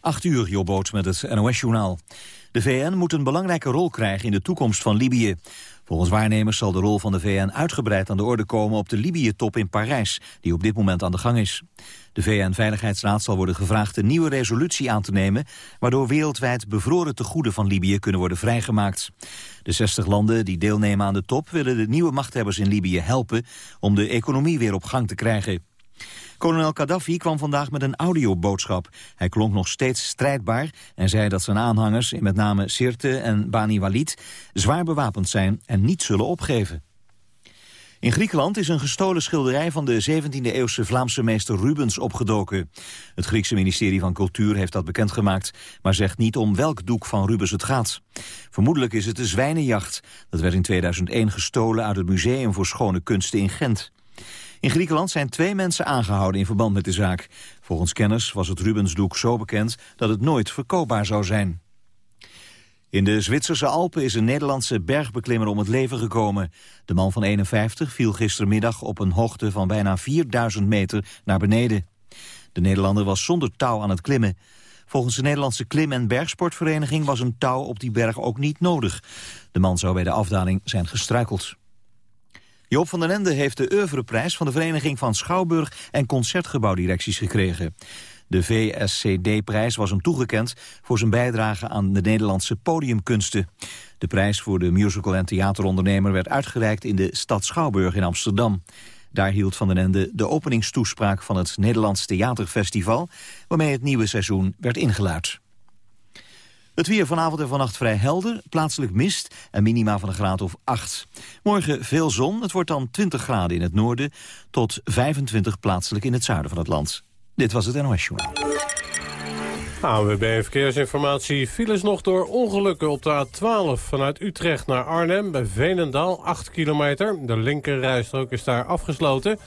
8 uur, Jobboot met het NOS-journaal. De VN moet een belangrijke rol krijgen in de toekomst van Libië. Volgens waarnemers zal de rol van de VN uitgebreid aan de orde komen op de Libië-top in Parijs, die op dit moment aan de gang is. De VN-veiligheidsraad zal worden gevraagd een nieuwe resolutie aan te nemen, waardoor wereldwijd bevroren tegoeden van Libië kunnen worden vrijgemaakt. De 60 landen die deelnemen aan de top willen de nieuwe machthebbers in Libië helpen om de economie weer op gang te krijgen. Kolonel Gaddafi kwam vandaag met een audioboodschap. Hij klonk nog steeds strijdbaar en zei dat zijn aanhangers, met name Sirte en Bani Walid, zwaar bewapend zijn en niet zullen opgeven. In Griekenland is een gestolen schilderij van de 17e-eeuwse Vlaamse meester Rubens opgedoken. Het Griekse ministerie van Cultuur heeft dat bekendgemaakt, maar zegt niet om welk doek van Rubens het gaat. Vermoedelijk is het de Zwijnenjacht. Dat werd in 2001 gestolen uit het Museum voor Schone Kunsten in Gent. In Griekenland zijn twee mensen aangehouden in verband met de zaak. Volgens kenners was het Rubensdoek zo bekend dat het nooit verkoopbaar zou zijn. In de Zwitserse Alpen is een Nederlandse bergbeklimmer om het leven gekomen. De man van 51 viel gistermiddag op een hoogte van bijna 4000 meter naar beneden. De Nederlander was zonder touw aan het klimmen. Volgens de Nederlandse Klim- en Bergsportvereniging was een touw op die berg ook niet nodig. De man zou bij de afdaling zijn gestruikeld. Joop van den Ende heeft de oeuvreprijs van de Vereniging van Schouwburg en Concertgebouwdirecties gekregen. De VSCD-prijs was hem toegekend voor zijn bijdrage aan de Nederlandse podiumkunsten. De prijs voor de musical- en theaterondernemer werd uitgereikt in de stad Schouwburg in Amsterdam. Daar hield Van den Ende de openingstoespraak van het Nederlands Theaterfestival... waarmee het nieuwe seizoen werd ingeluid. Het weer vanavond en vannacht vrij helder, plaatselijk mist en minima van een graad of 8. Morgen veel zon, het wordt dan 20 graden in het noorden... tot 25 plaatselijk in het zuiden van het land. Dit was het NOS Journal. ANWB Verkeersinformatie. Files nog door ongelukken op de A12 vanuit Utrecht naar Arnhem... bij Veenendaal, 8 kilometer. De linkerrijstrook is daar afgesloten.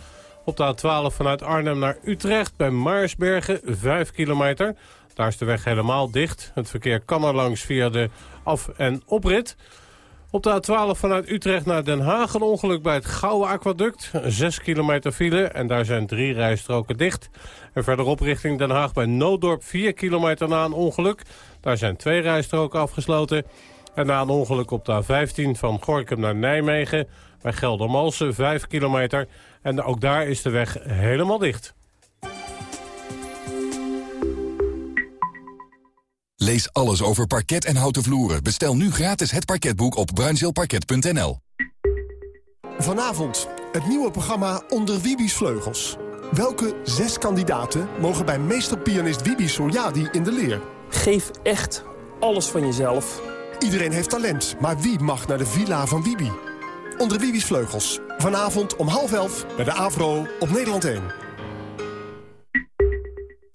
Op de A12 vanuit Arnhem naar Utrecht bij Maarsbergen, 5 kilometer... Daar is de weg helemaal dicht. Het verkeer kan er langs via de af- en oprit. Op de A12 vanuit Utrecht naar Den Haag een ongeluk bij het Gouwe Aquaduct. 6 kilometer file en daar zijn drie rijstroken dicht. En verderop richting Den Haag bij Nooddorp 4 kilometer na een ongeluk. Daar zijn twee rijstroken afgesloten. En na een ongeluk op de A15 van Gorkum naar Nijmegen... bij Geldermalsen 5 kilometer. En ook daar is de weg helemaal dicht. Lees alles over parket en houten vloeren. Bestel nu gratis het parketboek op bruinzeelparket.nl. Vanavond het nieuwe programma Onder Wibi's Vleugels. Welke zes kandidaten mogen bij meesterpianist Wibi Soljadi in de leer? Geef echt alles van jezelf. Iedereen heeft talent, maar wie mag naar de villa van Wibi? Onder Wibi's Vleugels. Vanavond om half elf bij de Avro op Nederland 1.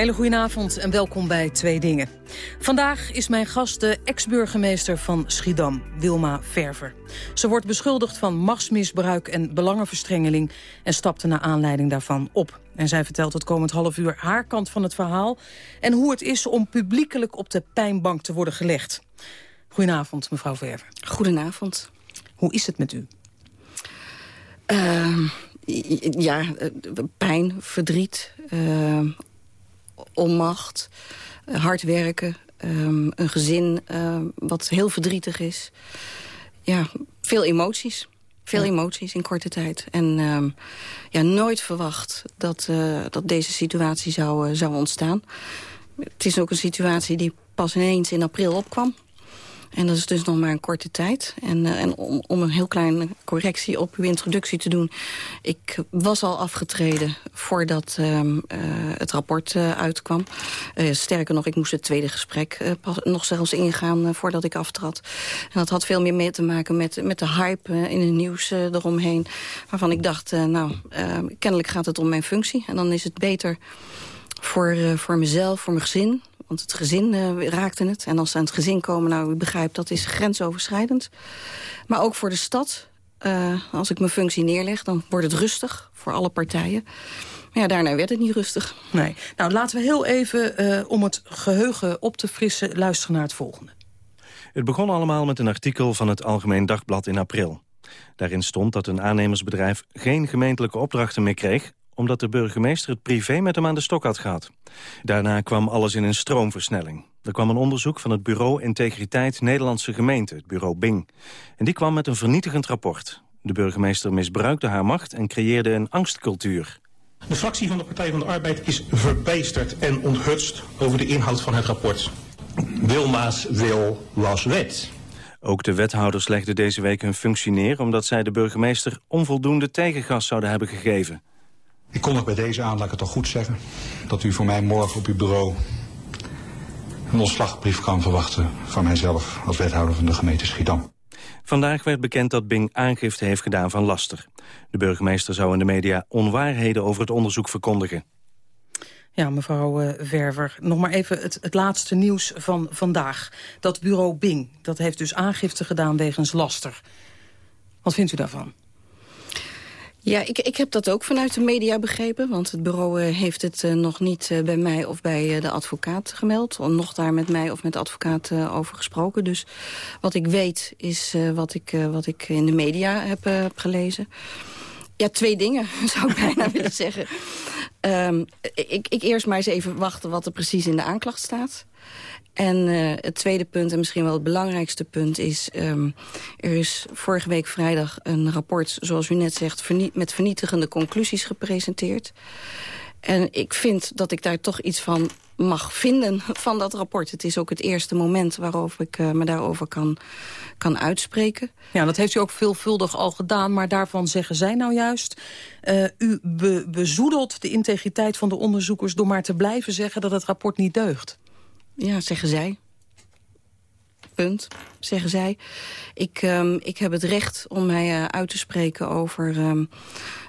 Hele goedenavond en welkom bij Twee Dingen. Vandaag is mijn gast de ex-burgemeester van Schiedam, Wilma Verver. Ze wordt beschuldigd van machtsmisbruik en belangenverstrengeling... en stapte naar aanleiding daarvan op. En zij vertelt het komend half uur haar kant van het verhaal... en hoe het is om publiekelijk op de pijnbank te worden gelegd. Goedenavond, mevrouw Verver. Goedenavond. Hoe is het met u? Uh, ja, pijn, verdriet, uh, onmacht, hard werken... Um, een gezin uh, wat heel verdrietig is. Ja, veel emoties. Veel ja. emoties in korte tijd. En uh, ja, nooit verwacht dat, uh, dat deze situatie zou, uh, zou ontstaan. Het is ook een situatie die pas ineens in april opkwam. En dat is dus nog maar een korte tijd. En, uh, en om, om, een heel kleine correctie op uw introductie te doen. Ik was al afgetreden voordat uh, uh, het rapport uitkwam. sterker nog, ik moest het tweede gesprek pas, nog zelfs ingaan voordat ik aftrad. En dat had veel meer mee te maken met, met de hype in het nieuws eromheen. Waarvan ik dacht, nou, kennelijk gaat het om mijn functie. En dan is het beter voor, voor mezelf, voor mijn gezin want het gezin uh, raakte het. En als ze aan het gezin komen, nou, u begrijpt, dat is grensoverschrijdend. Maar ook voor de stad. Uh, als ik mijn functie neerleg, dan wordt het rustig voor alle partijen. Maar ja, daarna werd het niet rustig. Nee. Nou, laten we heel even, uh, om het geheugen op te frissen... luisteren naar het volgende. Het begon allemaal met een artikel van het Algemeen Dagblad in april. Daarin stond dat een aannemersbedrijf geen gemeentelijke opdrachten meer kreeg omdat de burgemeester het privé met hem aan de stok had gehad. Daarna kwam alles in een stroomversnelling. Er kwam een onderzoek van het Bureau Integriteit Nederlandse Gemeente, het bureau Bing. En die kwam met een vernietigend rapport. De burgemeester misbruikte haar macht en creëerde een angstcultuur. De fractie van de Partij van de Arbeid is verbijsterd en onthutst over de inhoud van het rapport. Wilma's wil was wet. Ook de wethouders legden deze week hun functie neer... omdat zij de burgemeester onvoldoende tegengas zouden hebben gegeven. Ik kondig bij deze aan, laat ik het toch goed zeggen... dat u voor mij morgen op uw bureau een ontslagbrief kan verwachten... van mijzelf als wethouder van de gemeente Schiedam. Vandaag werd bekend dat Bing aangifte heeft gedaan van laster. De burgemeester zou in de media onwaarheden over het onderzoek verkondigen. Ja, mevrouw uh, Verver, nog maar even het, het laatste nieuws van vandaag. Dat bureau Bing, dat heeft dus aangifte gedaan wegens laster. Wat vindt u daarvan? Ja, ik, ik heb dat ook vanuit de media begrepen. Want het bureau uh, heeft het uh, nog niet uh, bij mij of bij de advocaat gemeld. Of nog daar met mij of met de advocaat over gesproken. Dus wat ik weet is wat, ik, wat ik in de media heb, heb gelezen. Ja, twee dingen zou ik bijna willen zeggen. Um, ik, ik eerst maar eens even wachten wat er precies in de aanklacht staat. En uh, het tweede punt, en misschien wel het belangrijkste punt, is... Um, er is vorige week vrijdag een rapport, zoals u net zegt... Met vernietigende conclusies gepresenteerd. En ik vind dat ik daar toch iets van mag vinden van dat rapport. Het is ook het eerste moment waarop ik uh, me daarover kan, kan uitspreken. Ja, dat heeft u ook veelvuldig al gedaan, maar daarvan zeggen zij nou juist... Uh, u be bezoedelt de integriteit van de onderzoekers door maar te blijven zeggen dat het rapport niet deugt. Ja, zeggen zij. Punt, zeggen zij. Ik, um, ik heb het recht om mij uh, uit te spreken over um,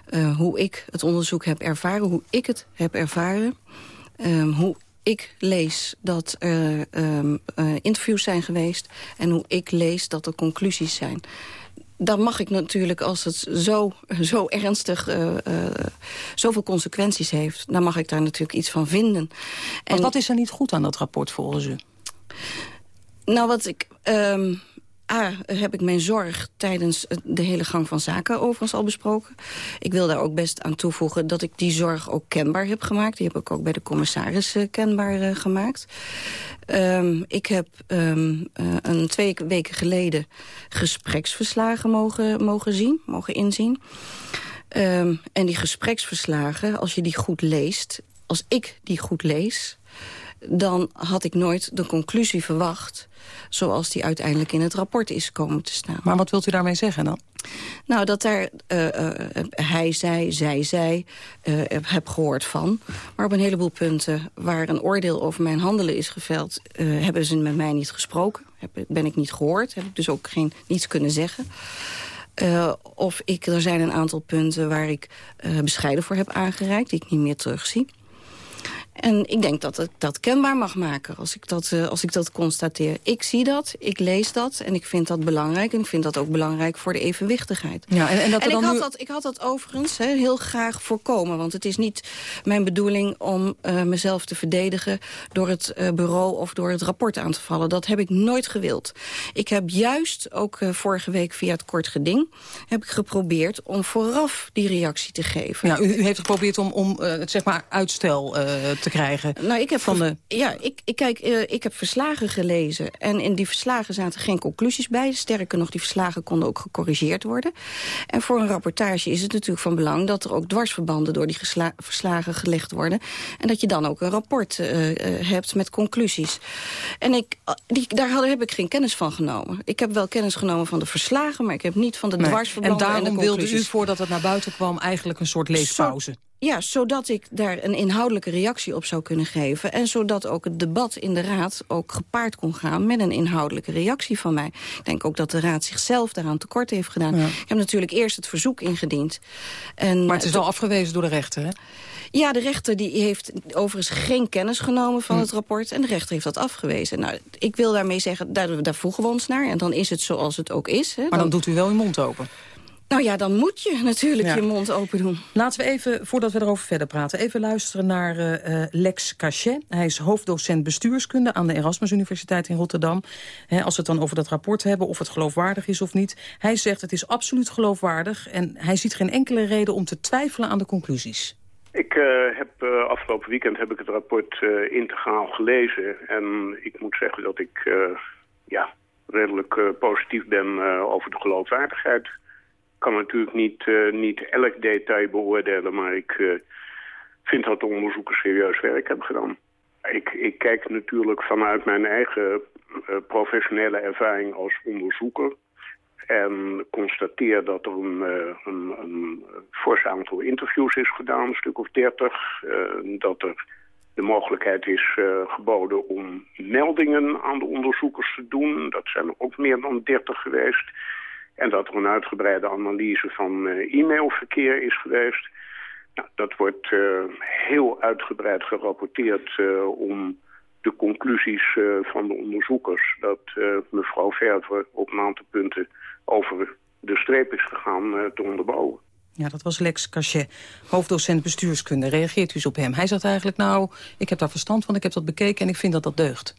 uh, hoe ik het onderzoek heb ervaren. Hoe ik het heb ervaren. Um, hoe ik lees dat er uh, interviews zijn geweest. En hoe ik lees dat er conclusies zijn dan mag ik natuurlijk, als het zo, zo ernstig, uh, uh, zoveel consequenties heeft... dan mag ik daar natuurlijk iets van vinden. En wat is er niet goed aan dat rapport volgens u? Nou, wat ik... Um, Heb ik mijn zorg tijdens de hele gang van zaken overigens al besproken. Ik wil daar ook best aan toevoegen dat ik die zorg ook kenbaar heb gemaakt. Die heb ik ook bij de commissaris uh, kenbaar uh, gemaakt. Um, ik heb uh, een twee weken geleden gespreksverslagen mogen, mogen zien, mogen inzien. Um, en die gespreksverslagen, als je die goed leest, als ik die goed lees dan had ik nooit de conclusie verwacht... zoals die uiteindelijk in het rapport is komen te staan. Maar wat wilt u daarmee zeggen dan? Nou, dat daar uh, uh, hij zei, zij zei, uh, heb gehoord van. Maar op een heleboel punten waar een oordeel over mijn handelen is geveld... hebben ze met mij niet gesproken, heb, ben ik niet gehoord. Heb ik dus ook geen, niets kunnen zeggen. Uh, of ik, er zijn een aantal punten waar ik uh, bescheiden voor heb aangereikt... die ik niet meer terugzie. En ik denk dat ik dat kenbaar mag maken als ik dat, uh, als ik dat constateer. Ik zie dat, ik lees dat en ik vind dat belangrijk. En ik vind dat ook belangrijk voor de evenwichtigheid. Ja, en en, dat en ik, had nu... dat, ik had dat overigens he, heel graag voorkomen. Want het is niet mijn bedoeling om uh, mezelf te verdedigen... door het uh, bureau of door het rapport aan te vallen. Dat heb ik nooit gewild. Ik heb juist, ook vorige week via het kort geding... heb ik geprobeerd om vooraf die reactie te geven. Ja, u, u heeft geprobeerd om, om het zeg maar uitstel te te krijgen? Nou, ik heb, van de... ja, ik, ik, kijk, uh, ik heb verslagen gelezen. En in die verslagen zaten geen conclusies bij. Sterker nog, die verslagen konden ook gecorrigeerd worden. En voor een rapportage is het natuurlijk van belang... dat er ook dwarsverbanden door die verslagen gelegd worden. En dat je dan ook een rapport uh, hebt met conclusies. En ik, die, daar heb ik geen kennis van genomen. Ik heb wel kennis genomen van de verslagen... maar ik heb niet van de nee. dwarsverbanden en daarom wilde u, voordat het naar buiten kwam... eigenlijk een soort leespauze? Ja, zodat ik daar een inhoudelijke reactie op zou kunnen geven. En zodat ook het debat in de Raad ook gepaard kon gaan... met een inhoudelijke reactie van mij. Ik denk ook dat de Raad zichzelf daaraan tekort heeft gedaan. Ik heb natuurlijk eerst het verzoek ingediend. En maar het is wel afgewezen door de rechter, hè? Ja, de rechter die heeft overigens geen kennis genomen van hm. het rapport... en de rechter heeft dat afgewezen. Nou, ik wil daarmee zeggen, daar, daar voegen we ons naar... en dan is het zoals het ook is. Hè. Maar dan doet u wel uw mond open. Nou ja, dan moet je natuurlijk je mond open doen. Laten we even, voordat we erover verder praten... even luisteren naar uh, Lex Cachet. Hij is hoofddocent bestuurskunde aan de Erasmus Universiteit in Rotterdam. als we het dan over dat rapport hebben, of het geloofwaardig is of niet. Hij zegt het is absoluut geloofwaardig... en hij ziet geen enkele reden om te twijfelen aan de conclusies. Ik uh, heb uh, afgelopen weekend heb ik het rapport uh, integraal gelezen. En ik moet zeggen dat ik ja, redelijk positief ben over de geloofwaardigheid kan natuurlijk niet, uh, niet elk detail beoordelen, maar ik uh, vind dat de onderzoekers serieus werk hebben gedaan. Ik, ik kijk natuurlijk vanuit mijn eigen uh, professionele ervaring als onderzoeker en constateer dat er een, een, een fors aantal interviews is gedaan, een stuk of dertig. dat er de mogelijkheid is geboden om meldingen aan de onderzoekers te doen. Dat zijn er ook meer dan dertig geweest. En dat er een uitgebreide analyse van uh, e-mailverkeer is geweest. Nou, dat wordt uh, heel uitgebreid gerapporteerd uh, om de conclusies van de onderzoekers. Dat mevrouw Verver op een punten over de streep is gegaan te onderbouwen. Ja, dat was Lex Cachet, hoofddocent bestuurskunde. Reageert u eens op hem? Hij zegt eigenlijk, nou, ik heb daar verstand van, ik heb dat bekeken en ik vind dat dat deugt.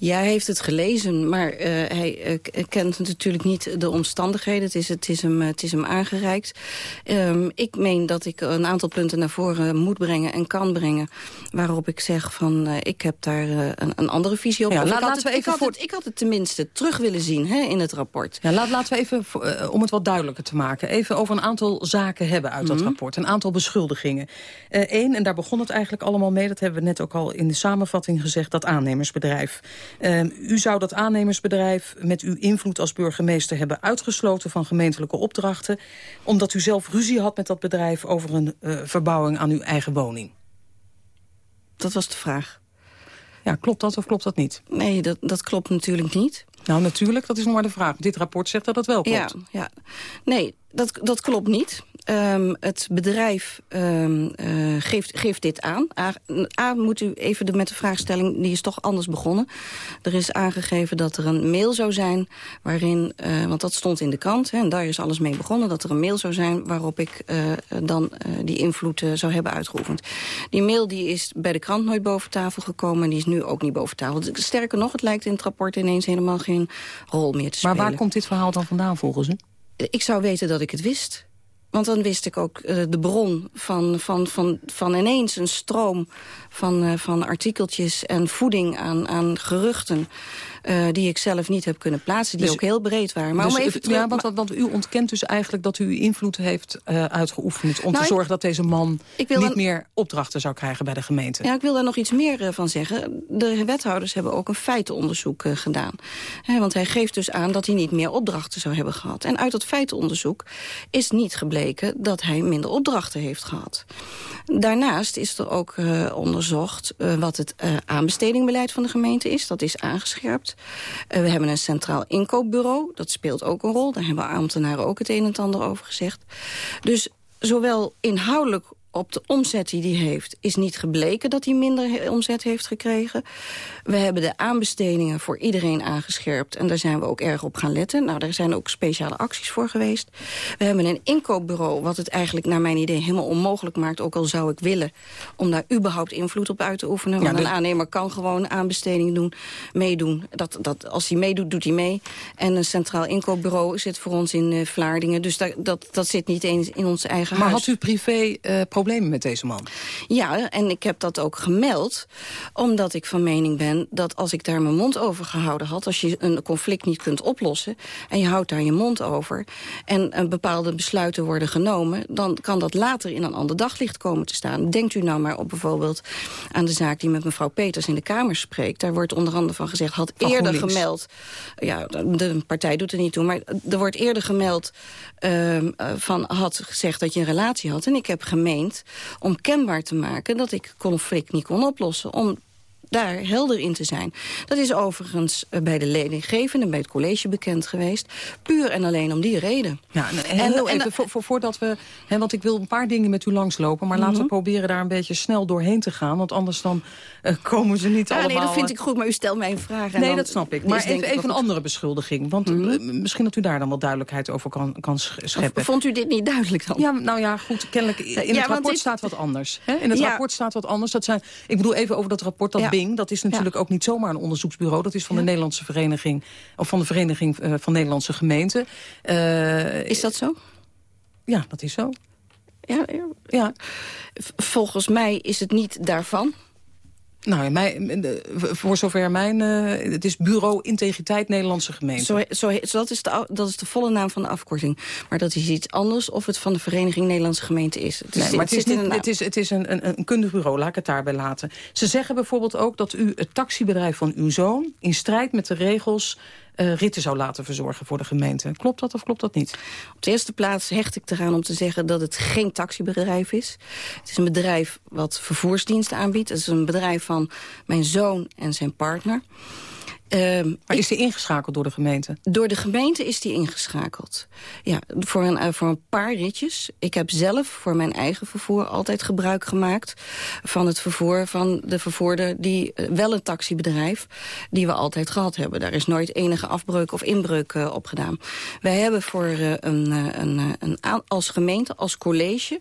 Ja, hij heeft het gelezen, maar uh, hij uh, kent natuurlijk niet de omstandigheden. Het is, het is, hem, het is hem aangereikt. Um, ik meen dat ik een aantal punten naar voren moet brengen en kan brengen... waarop ik zeg van, uh, ik heb daar een, een, andere visie op. Ja, laat, ik, had het, we even ik, had het, ik had het tenminste terug willen zien hè, in het rapport. Ja, laat, laten we even, om het wat duidelijker te maken... even over een aantal zaken hebben uit dat mhm. rapport. Een aantal beschuldigingen. Eén, en daar begon het eigenlijk allemaal mee... dat hebben we net ook al in de samenvatting gezegd... dat aannemersbedrijf... Uh, u zou dat aannemersbedrijf met uw invloed als burgemeester hebben uitgesloten van gemeentelijke opdrachten, omdat u zelf ruzie had met dat bedrijf over een uh, verbouwing aan uw eigen woning. Dat was de vraag. Ja, klopt dat of klopt dat niet? Nee, dat, dat klopt natuurlijk niet. Nou, natuurlijk, dat is nog maar de vraag. Dit rapport zegt dat dat wel klopt. Ja, ja. nee, dat, dat klopt niet. Um, het bedrijf um, uh, geeft, geeft dit aan. A, A, moet u even de, met de vraagstelling, die is toch anders begonnen. Er is aangegeven dat er een mail zou zijn waarin, uh, want dat stond in de krant... Hè, en daar is alles mee begonnen, dat er een mail zou zijn... waarop ik uh, dan die invloed zou hebben uitgeoefend. Die mail die is bij de krant nooit boven tafel gekomen... en die is nu ook niet boven tafel. Sterker nog, het lijkt in het rapport ineens helemaal geen rol meer te spelen. Maar waar komt dit verhaal dan vandaan volgens u? Ik zou weten dat ik het wist. Want dan wist ik ook uh, de bron van, van, van, van ineens een stroom van, uh, van artikeltjes en voeding aan, aan geruchten. Uh, die ik zelf niet heb kunnen plaatsen, die dus, ook heel breed waren. Maar dus, om even terug, ja, want, want, u ontkent dus eigenlijk dat u invloed heeft uh, uitgeoefend... om nou, te zorgen dat deze man niet dan, meer opdrachten zou krijgen bij de gemeente. Ja, ik wil daar nog iets meer uh, van zeggen. De wethouders hebben ook een feitenonderzoek gedaan. He, want hij geeft dus aan dat hij niet meer opdrachten zou hebben gehad. En uit dat feitenonderzoek is niet gebleken dat hij minder opdrachten heeft gehad. Daarnaast is er ook onderzocht wat het aanbestedingbeleid van de gemeente is. Dat is aangescherpt. Uh, we hebben een centraal inkoopbureau, dat speelt ook een rol. Daar hebben ambtenaren ook het een en ander over gezegd. Dus zowel inhoudelijk op de omzet die hij heeft is niet gebleken dat hij minder omzet heeft gekregen. We hebben de aanbestedingen voor iedereen aangescherpt. En daar zijn we ook erg op gaan letten. Nou, daar zijn ook speciale acties voor geweest. We hebben een inkoopbureau wat het eigenlijk naar mijn idee helemaal onmogelijk maakt. Ook al zou ik willen om daar überhaupt invloed op uit te oefenen. Want een aannemer kan gewoon aanbesteding doen, meedoen. Dat, dat, als hij meedoet, doet hij mee. En een centraal inkoopbureau zit voor ons in uh, Vlaardingen. Dus dat, dat, dat zit niet eens in ons eigen maar huis. Maar had u privé... Uh, problemen met deze man. Ja, en ik heb dat ook gemeld, omdat ik van mening ben... dat als ik daar mijn mond over gehouden had... als je een conflict niet kunt oplossen en je houdt daar je mond over... en een bepaalde besluiten worden genomen... dan kan dat later in een ander daglicht komen te staan. Denkt u nou maar op bijvoorbeeld aan de zaak die met mevrouw Peters in de Kamer spreekt. Daar wordt onder andere van gezegd, had eerder gemeld... ja, de partij doet er niet toe, maar er wordt eerder gemeld... Uh, van had gezegd dat je een relatie had. En ik heb gemeend om kenbaar te maken dat ik conflict niet kon oplossen. Om daar helder in te zijn. Dat is overigens eh, bij de leidinggevende, bij het college bekend geweest. Puur en alleen om die reden. Ja, en, even, voor, voordat we... Hè, want ik wil een paar dingen met u langslopen... maar laten we mhm. proberen daar een beetje snel doorheen te gaan. Want anders dan uh, komen ze niet ja, allemaal... Nee, dat vind ik goed, maar u stelt mij een vraag. En nee, dat snap ik. Maar even, even een andere beschuldiging. Want mhm. misschien dat u daar dan wat duidelijkheid over kan, kan scheppen. Vond u dit niet duidelijk dan? Ja, nou ja, goed, kennelijk... In het rapport staat wat anders. Hè? In het rapport staat wat anders. Dat zijn, ik bedoel even over dat rapport dat dat is natuurlijk ook niet zomaar een onderzoeksbureau. Dat is van de Nederlandse Vereniging, of van de Vereniging uh, van Nederlandse Gemeenten. Uh, is dat zo? Ja, dat is zo. Ja, ja. Volgens mij is het niet daarvan. Nou, mijn, voor zover mijn... Uh, het is Bureau Integriteit Nederlandse Gemeente. Zo, zo, dat, is de, dat is de volle naam van de afkorting. Maar dat is iets anders of het van de Vereniging Nederlandse Gemeente is. Het is, nee, maar het, is, niet, het is, het is een, een, een kundig bureau, laat ik het daarbij laten. Ze zeggen bijvoorbeeld ook dat u het taxibedrijf van uw zoon... in strijd met de regels uh, ritten zou laten verzorgen voor de gemeente. Klopt dat of klopt dat niet? Op de eerste plaats hecht ik eraan om te zeggen dat het geen taxibedrijf is. Het is een bedrijf wat vervoersdiensten aanbiedt. Het is een bedrijf van mijn zoon en zijn partner. Um, maar is die ingeschakeld door de gemeente? Door de gemeente is die ingeschakeld. Ja, voor een, uh, voor een paar ritjes. Ik heb zelf voor mijn eigen vervoer altijd gebruik gemaakt... van het vervoer van de vervoerder die uh, wel een taxibedrijf... die we altijd gehad hebben. Daar is nooit enige afbreuk of inbreuk uh, op gedaan. Wij hebben voor een, een, een, als gemeente, als college...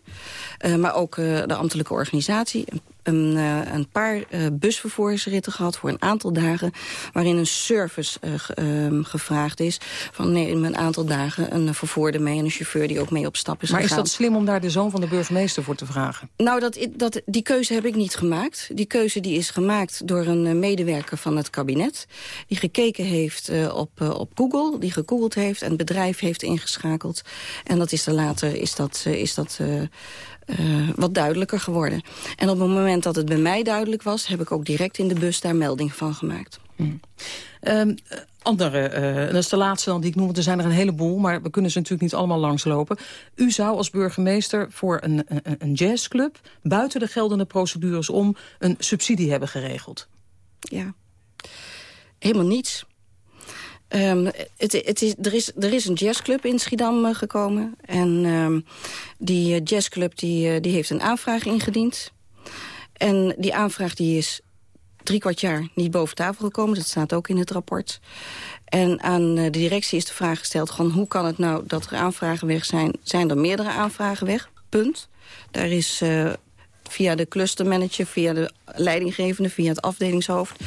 maar ook de ambtelijke organisatie een, uh, een paar uh, busvervoersritten gehad voor een aantal dagen... waarin een service uh, um, gevraagd is van neem een aantal dagen een vervoerder mee... en een chauffeur die ook mee op stap is Maar gegaan. is dat slim om daar de zoon van de burgemeester voor te vragen? Nou, dat, dat, die keuze heb ik niet gemaakt. Die keuze die is gemaakt door een medewerker van het kabinet... die gekeken heeft op, op Google, die gegoogeld heeft... en het bedrijf heeft ingeschakeld. En dat is er later is dat, is dat uh, wat duidelijker geworden. En op het moment dat het bij mij duidelijk was... heb ik ook direct in de bus daar melding van gemaakt. Hmm. Um, andere, uh, dat is de laatste dan die ik noem, er zijn er een heleboel... maar we kunnen ze natuurlijk niet allemaal langslopen. U zou als burgemeester voor een, een, een jazzclub... buiten de geldende procedures om een subsidie hebben geregeld. Ja, helemaal niets. Um, het, is, er, is, er is een jazzclub in Schiedam uh, gekomen. En um, die uh, jazzclub die, uh, die heeft een aanvraag ingediend. En die aanvraag die is drie kwart jaar niet boven tafel gekomen. Dat staat ook in het rapport. En aan de directie is de vraag gesteld... Gewoon, hoe kan het nou dat er aanvragen weg zijn? Zijn er meerdere aanvragen weg? Punt. Daar is via de clustermanager, via de leidinggevende, via het afdelingshoofd,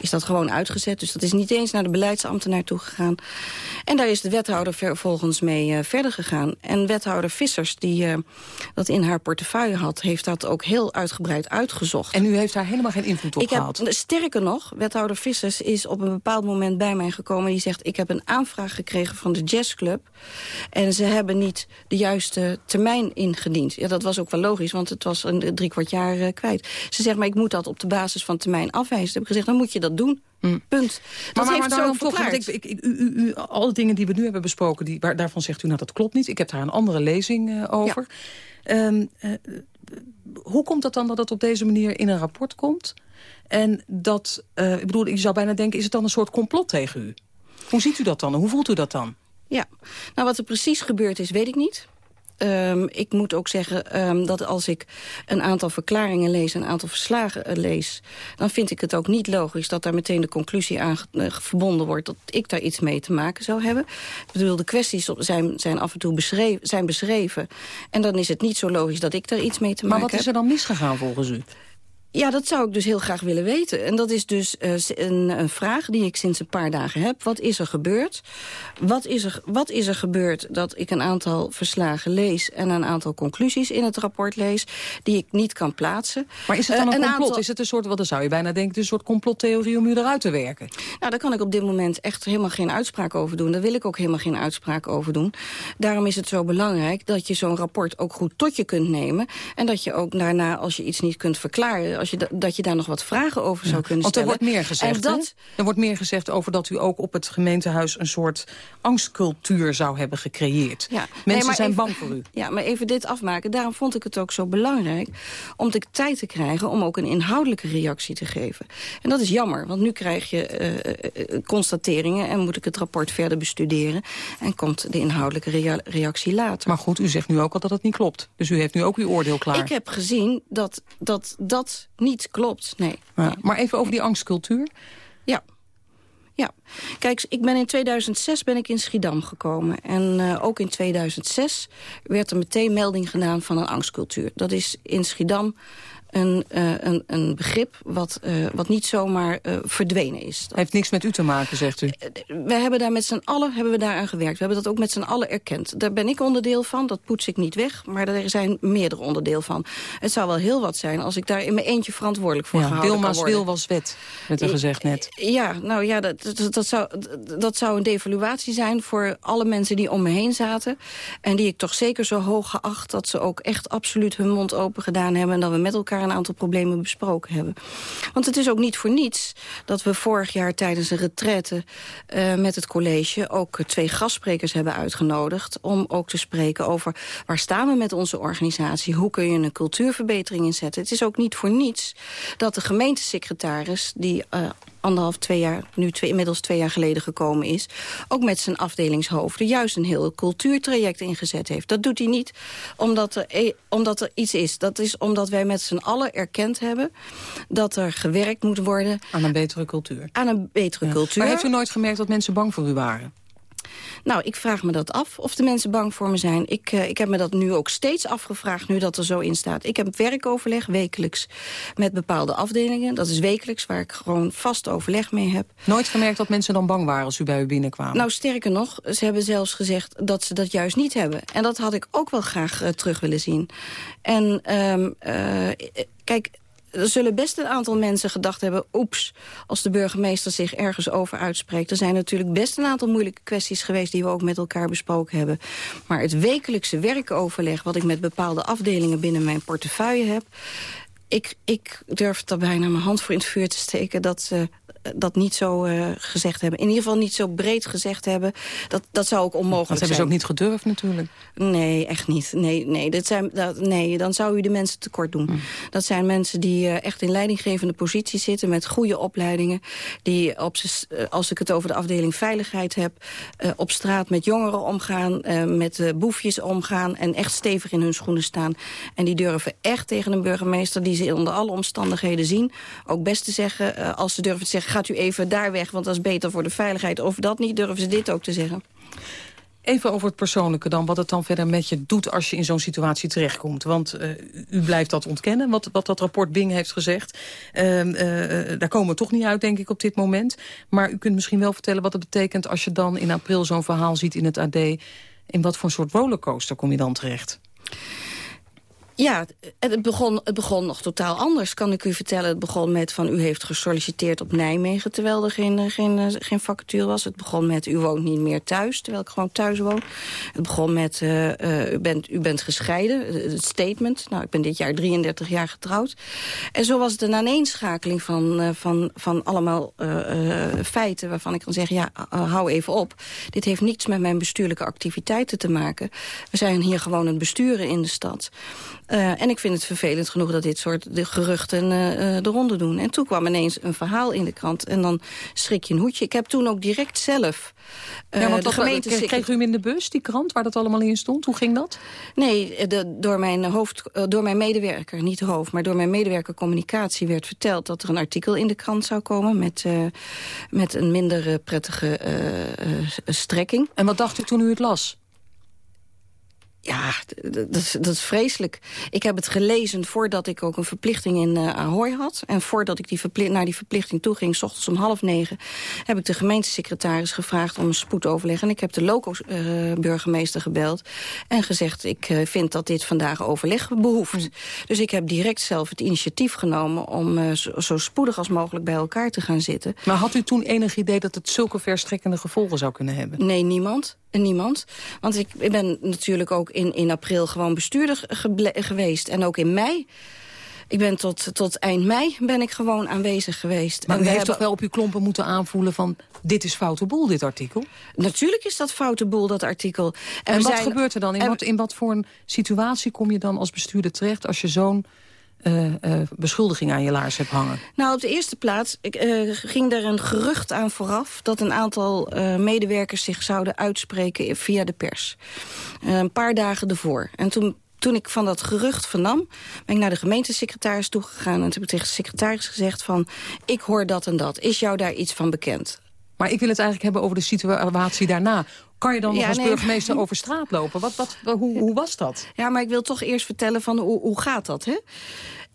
is dat gewoon uitgezet. Dus dat is niet eens naar de beleidsambtenaar toe gegaan. En daar is de wethouder vervolgens mee uh, verder gegaan. En wethouder Vissers, die uh, dat in haar portefeuille had, heeft dat ook heel uitgebreid uitgezocht. En u heeft daar helemaal geen invloed op ik gehad? Heb, sterker nog, wethouder Vissers is op een bepaald moment bij mij gekomen. Die zegt, ik heb een aanvraag gekregen van de jazzclub. En ze hebben niet de juiste termijn ingediend. Ja, dat was ook wel logisch, want het was een drie kwart jaar uh, kwijt. Ze zegt, maar ik moet dat op de basis van termijn afwijzen. Toen heb ik gezegd, dan moet je dat doen. Mm. Punt. Dat maar, heeft maar, toch, ik, ik, u, u, u, alle dingen die we nu hebben besproken, die, waar, daarvan zegt u, nou dat klopt niet. Ik heb daar een andere lezing uh, over. Ja. Um, uh, hoe komt dat dan dat het op deze manier in een rapport komt? En dat, ik bedoel, ik zou bijna denken, is het dan een soort complot tegen u? Hoe ziet u dat dan? Hoe voelt u dat dan? Ja, nou wat er precies gebeurd is, weet ik niet. Um, ik moet ook zeggen um, dat als ik een aantal verklaringen lees... een aantal verslagen uh, lees... dan vind ik het ook niet logisch dat daar meteen de conclusie aan uh, verbonden wordt... dat ik daar iets mee te maken zou hebben. Ik bedoel, de kwesties zijn, zijn af en toe beschreven, zijn beschreven. En dan is het niet zo logisch dat ik daar iets mee te maar maken heb. Maar wat is er dan misgegaan volgens u? Ja, dat zou ik dus heel graag willen weten. En dat is dus uh, een, een, vraag die ik sinds een paar dagen heb. Wat is er gebeurd? Wat is er, wat is er gebeurd dat ik een aantal verslagen lees... en een aantal conclusies in het rapport lees... die ik niet kan plaatsen? Maar is het dan uh, een, een complot? Aantal... Is het een soort, wat dan zou je bijna denken... een soort complottheorie om u eruit te werken? Nou, daar kan ik op dit moment echt helemaal geen uitspraak over doen. Daar wil ik ook helemaal geen uitspraak over doen. Daarom is het zo belangrijk dat je zo'n rapport ook goed tot je kunt nemen... en dat je ook daarna, als je iets niet kunt verklaren als je dat je daar nog wat vragen over zou kunnen stellen. Want er wordt meer gezegd, dat... Er wordt meer gezegd over dat u ook op het gemeentehuis... een soort angstcultuur zou hebben gecreëerd. Ja. Mensen nee, zijn bang voor u. Ja, maar even dit afmaken. Daarom vond ik het ook zo belangrijk om de tijd te krijgen... om ook een inhoudelijke reactie te geven. En dat is jammer, want nu krijg je uh, uh, constateringen... en moet ik het rapport verder bestuderen... en komt de inhoudelijke rea reactie later. Maar goed, u zegt nu ook al dat het niet klopt. Dus u heeft nu ook uw oordeel klaar. Ik heb gezien dat dat, dat niet klopt, nee. Ja, maar even over die angstcultuur. Ja. Ja, kijk, ik ben in 2006 ben ik in Schiedam gekomen. En uh, ook in 2006 werd er meteen melding gedaan van een angstcultuur. Dat is in Schiedam een, uh, een, een begrip wat, uh, wat niet zomaar uh, verdwenen is. Dat heeft niks met u te maken, zegt u? We hebben daar met z'n allen hebben we daaraan gewerkt. We hebben dat ook met z'n allen erkend. Daar ben ik onderdeel van, dat poets ik niet weg. Maar er zijn meerdere onderdeel van. Het zou wel heel wat zijn als ik daar in mijn eentje verantwoordelijk voor ja, gehouden Wilma's kan worden. wil was wet, werd er gezegd net. Ja, nou ja, dat, dat, dat, zou, dat zou een devaluatie zijn voor alle mensen die om me heen zaten. En die ik toch zeker zo hoog geacht dat ze ook echt absoluut hun mond open gedaan hebben. En dat we met elkaar een aantal problemen besproken hebben. Want het is ook niet voor niets dat we vorig jaar tijdens een retraite uh, met het college ook twee gastsprekers hebben uitgenodigd om ook te spreken over waar staan we met onze organisatie, hoe kun je een cultuurverbetering inzetten. Het is ook niet voor niets dat de gemeentesecretaris die uh, anderhalf, twee jaar, nu twee, inmiddels twee jaar geleden gekomen is... ook met zijn afdelingshoofden juist een heel cultuurtraject ingezet heeft. Dat doet hij niet omdat er, e, omdat er iets is. Dat is omdat wij met z'n allen erkend hebben... dat er gewerkt moet worden... Aan een betere cultuur. Aan een betere ja. cultuur. Maar heeft u nooit gemerkt dat mensen bang voor u waren? Nou, ik vraag me dat af, of de mensen bang voor me zijn. Ik, uh, ik heb me dat nu ook steeds afgevraagd, nu dat er zo in staat. Ik heb werkoverleg wekelijks met bepaalde afdelingen. Dat is wekelijks, waar ik gewoon vast overleg mee heb. Nooit gemerkt dat mensen dan bang waren als u bij u binnenkwamen? Nou, sterker nog, ze hebben zelfs gezegd dat ze dat juist niet hebben. En dat had ik ook wel graag uh, terug willen zien. En um, uh, kijk, er zullen best een aantal mensen gedacht hebben... oeps, als de burgemeester zich ergens over uitspreekt. Er zijn natuurlijk best een aantal moeilijke kwesties geweest... die we ook met elkaar besproken hebben. Maar het wekelijkse werkoverleg... wat ik met bepaalde afdelingen binnen mijn portefeuille heb... Ik, ik durf er bijna mijn hand voor in het vuur te steken... dat, uh, dat niet zo uh, gezegd hebben. In ieder geval niet zo breed gezegd hebben. Dat, dat zou ook onmogelijk zijn. Dat hebben ze ook niet gedurfd natuurlijk. Nee, echt niet. Nee, nee, dat zijn, dat, nee dan zou u de mensen tekort doen. Hmm. Dat zijn mensen die uh, echt in leidinggevende posities zitten... met goede opleidingen. Die, op uh, als ik het over de afdeling veiligheid heb... Uh, op straat met jongeren omgaan, met boefjes omgaan... en echt stevig in hun schoenen staan. En die durven echt tegen een burgemeester... die ze onder alle omstandigheden zien... ook best te zeggen, als ze durven te zeggen gaat u even daar weg, want dat is beter voor de veiligheid. Of dat niet, durven ze dit ook te zeggen. Even over het persoonlijke dan, wat het dan verder met je doet als je in zo'n situatie terechtkomt. Want uh, u blijft dat ontkennen, wat, wat dat rapport Bing heeft gezegd. Uh, uh, daar komen we toch niet uit, denk ik, op dit moment. Maar u kunt misschien wel vertellen wat het betekent als je dan in april zo'n verhaal ziet in het AD. In wat voor soort rollercoaster kom je dan terecht? Ja, het begon, het begon nog totaal anders, kan ik u vertellen. Het begon met van u heeft gesolliciteerd op Nijmegen... terwijl er geen, geen, geen vacature was. Het begon met u woont niet meer thuis, terwijl ik gewoon thuis woon. Het begon met uh, uh, u, bent, u bent gescheiden, het statement. Nou, ik ben dit jaar 33 jaar getrouwd. En zo was het een aaneenschakeling van, van, van allemaal feiten... waarvan ik kan zeggen, ja, hou even op. Dit heeft niets met mijn bestuurlijke activiteiten te maken. We zijn hier gewoon het besturen in de stad... Uh, en ik vind het vervelend genoeg dat dit soort de geruchten uh, de ronde doen. En toen kwam ineens een verhaal in de krant en dan schrik je een hoedje. Ik heb toen ook direct zelf uh, ja, want de gemeente... Kreeg, kreeg u hem in de bus, die krant, waar dat allemaal in stond? Hoe ging dat? Nee, de, door, mijn hoofd, door mijn medewerker, niet hoofd... maar door mijn medewerker communicatie werd verteld... dat er een artikel in de krant zou komen met, met een minder prettige strekking. En wat dacht u toen u het las? Ja, dat is, dat is vreselijk. Ik heb het gelezen voordat ik ook een verplichting in uh, Ahoy had. En voordat ik die naar die verplichting toe ging, s ochtends om half negen... heb ik de gemeentesecretaris gevraagd om een spoedoverleg. En ik heb de loco-burgemeester uh, gebeld en gezegd... ik uh, vind dat dit vandaag overleg behoeft. Mm. Dus ik heb direct zelf het initiatief genomen... om zo, zo, spoedig als mogelijk bij elkaar te gaan zitten. Maar had u toen enig idee dat het zulke verstrekkende gevolgen zou kunnen hebben? Nee, niemand. Niemand. Want ik, ik ben natuurlijk ook in, in april gewoon bestuurder geweest. En ook in mei. Ik ben tot, tot eind mei ben ik gewoon aanwezig geweest. Maar en u heeft hebben... toch wel op uw klompen moeten aanvoelen van... dit is foute boel, dit artikel? Natuurlijk is dat foute boel, dat artikel. En, en wat zijn... gebeurt er dan? In, en... wat, in wat voor een situatie kom je dan als bestuurder terecht... als je zo'n uh, uh, beschuldiging aan je laars hebt hangen? Nou, op de eerste plaats uh, ging er een gerucht aan vooraf... dat een aantal medewerkers zich zouden uitspreken via de pers. een paar dagen ervoor. En toen toen ik van dat gerucht vernam, ben ik naar de gemeentesecretaris toegegaan... en toen heb ik tegen de secretaris gezegd van... ik hoor dat en dat. Is jou daar iets van bekend? Maar ik wil het eigenlijk hebben over de situatie daarna. Kan je dan nog ja, als nee, burgemeester over straat lopen? Wat, wat, hoe, hoe was dat? Ja, maar ik wil toch eerst vertellen van hoe, hoe gaat dat, hè?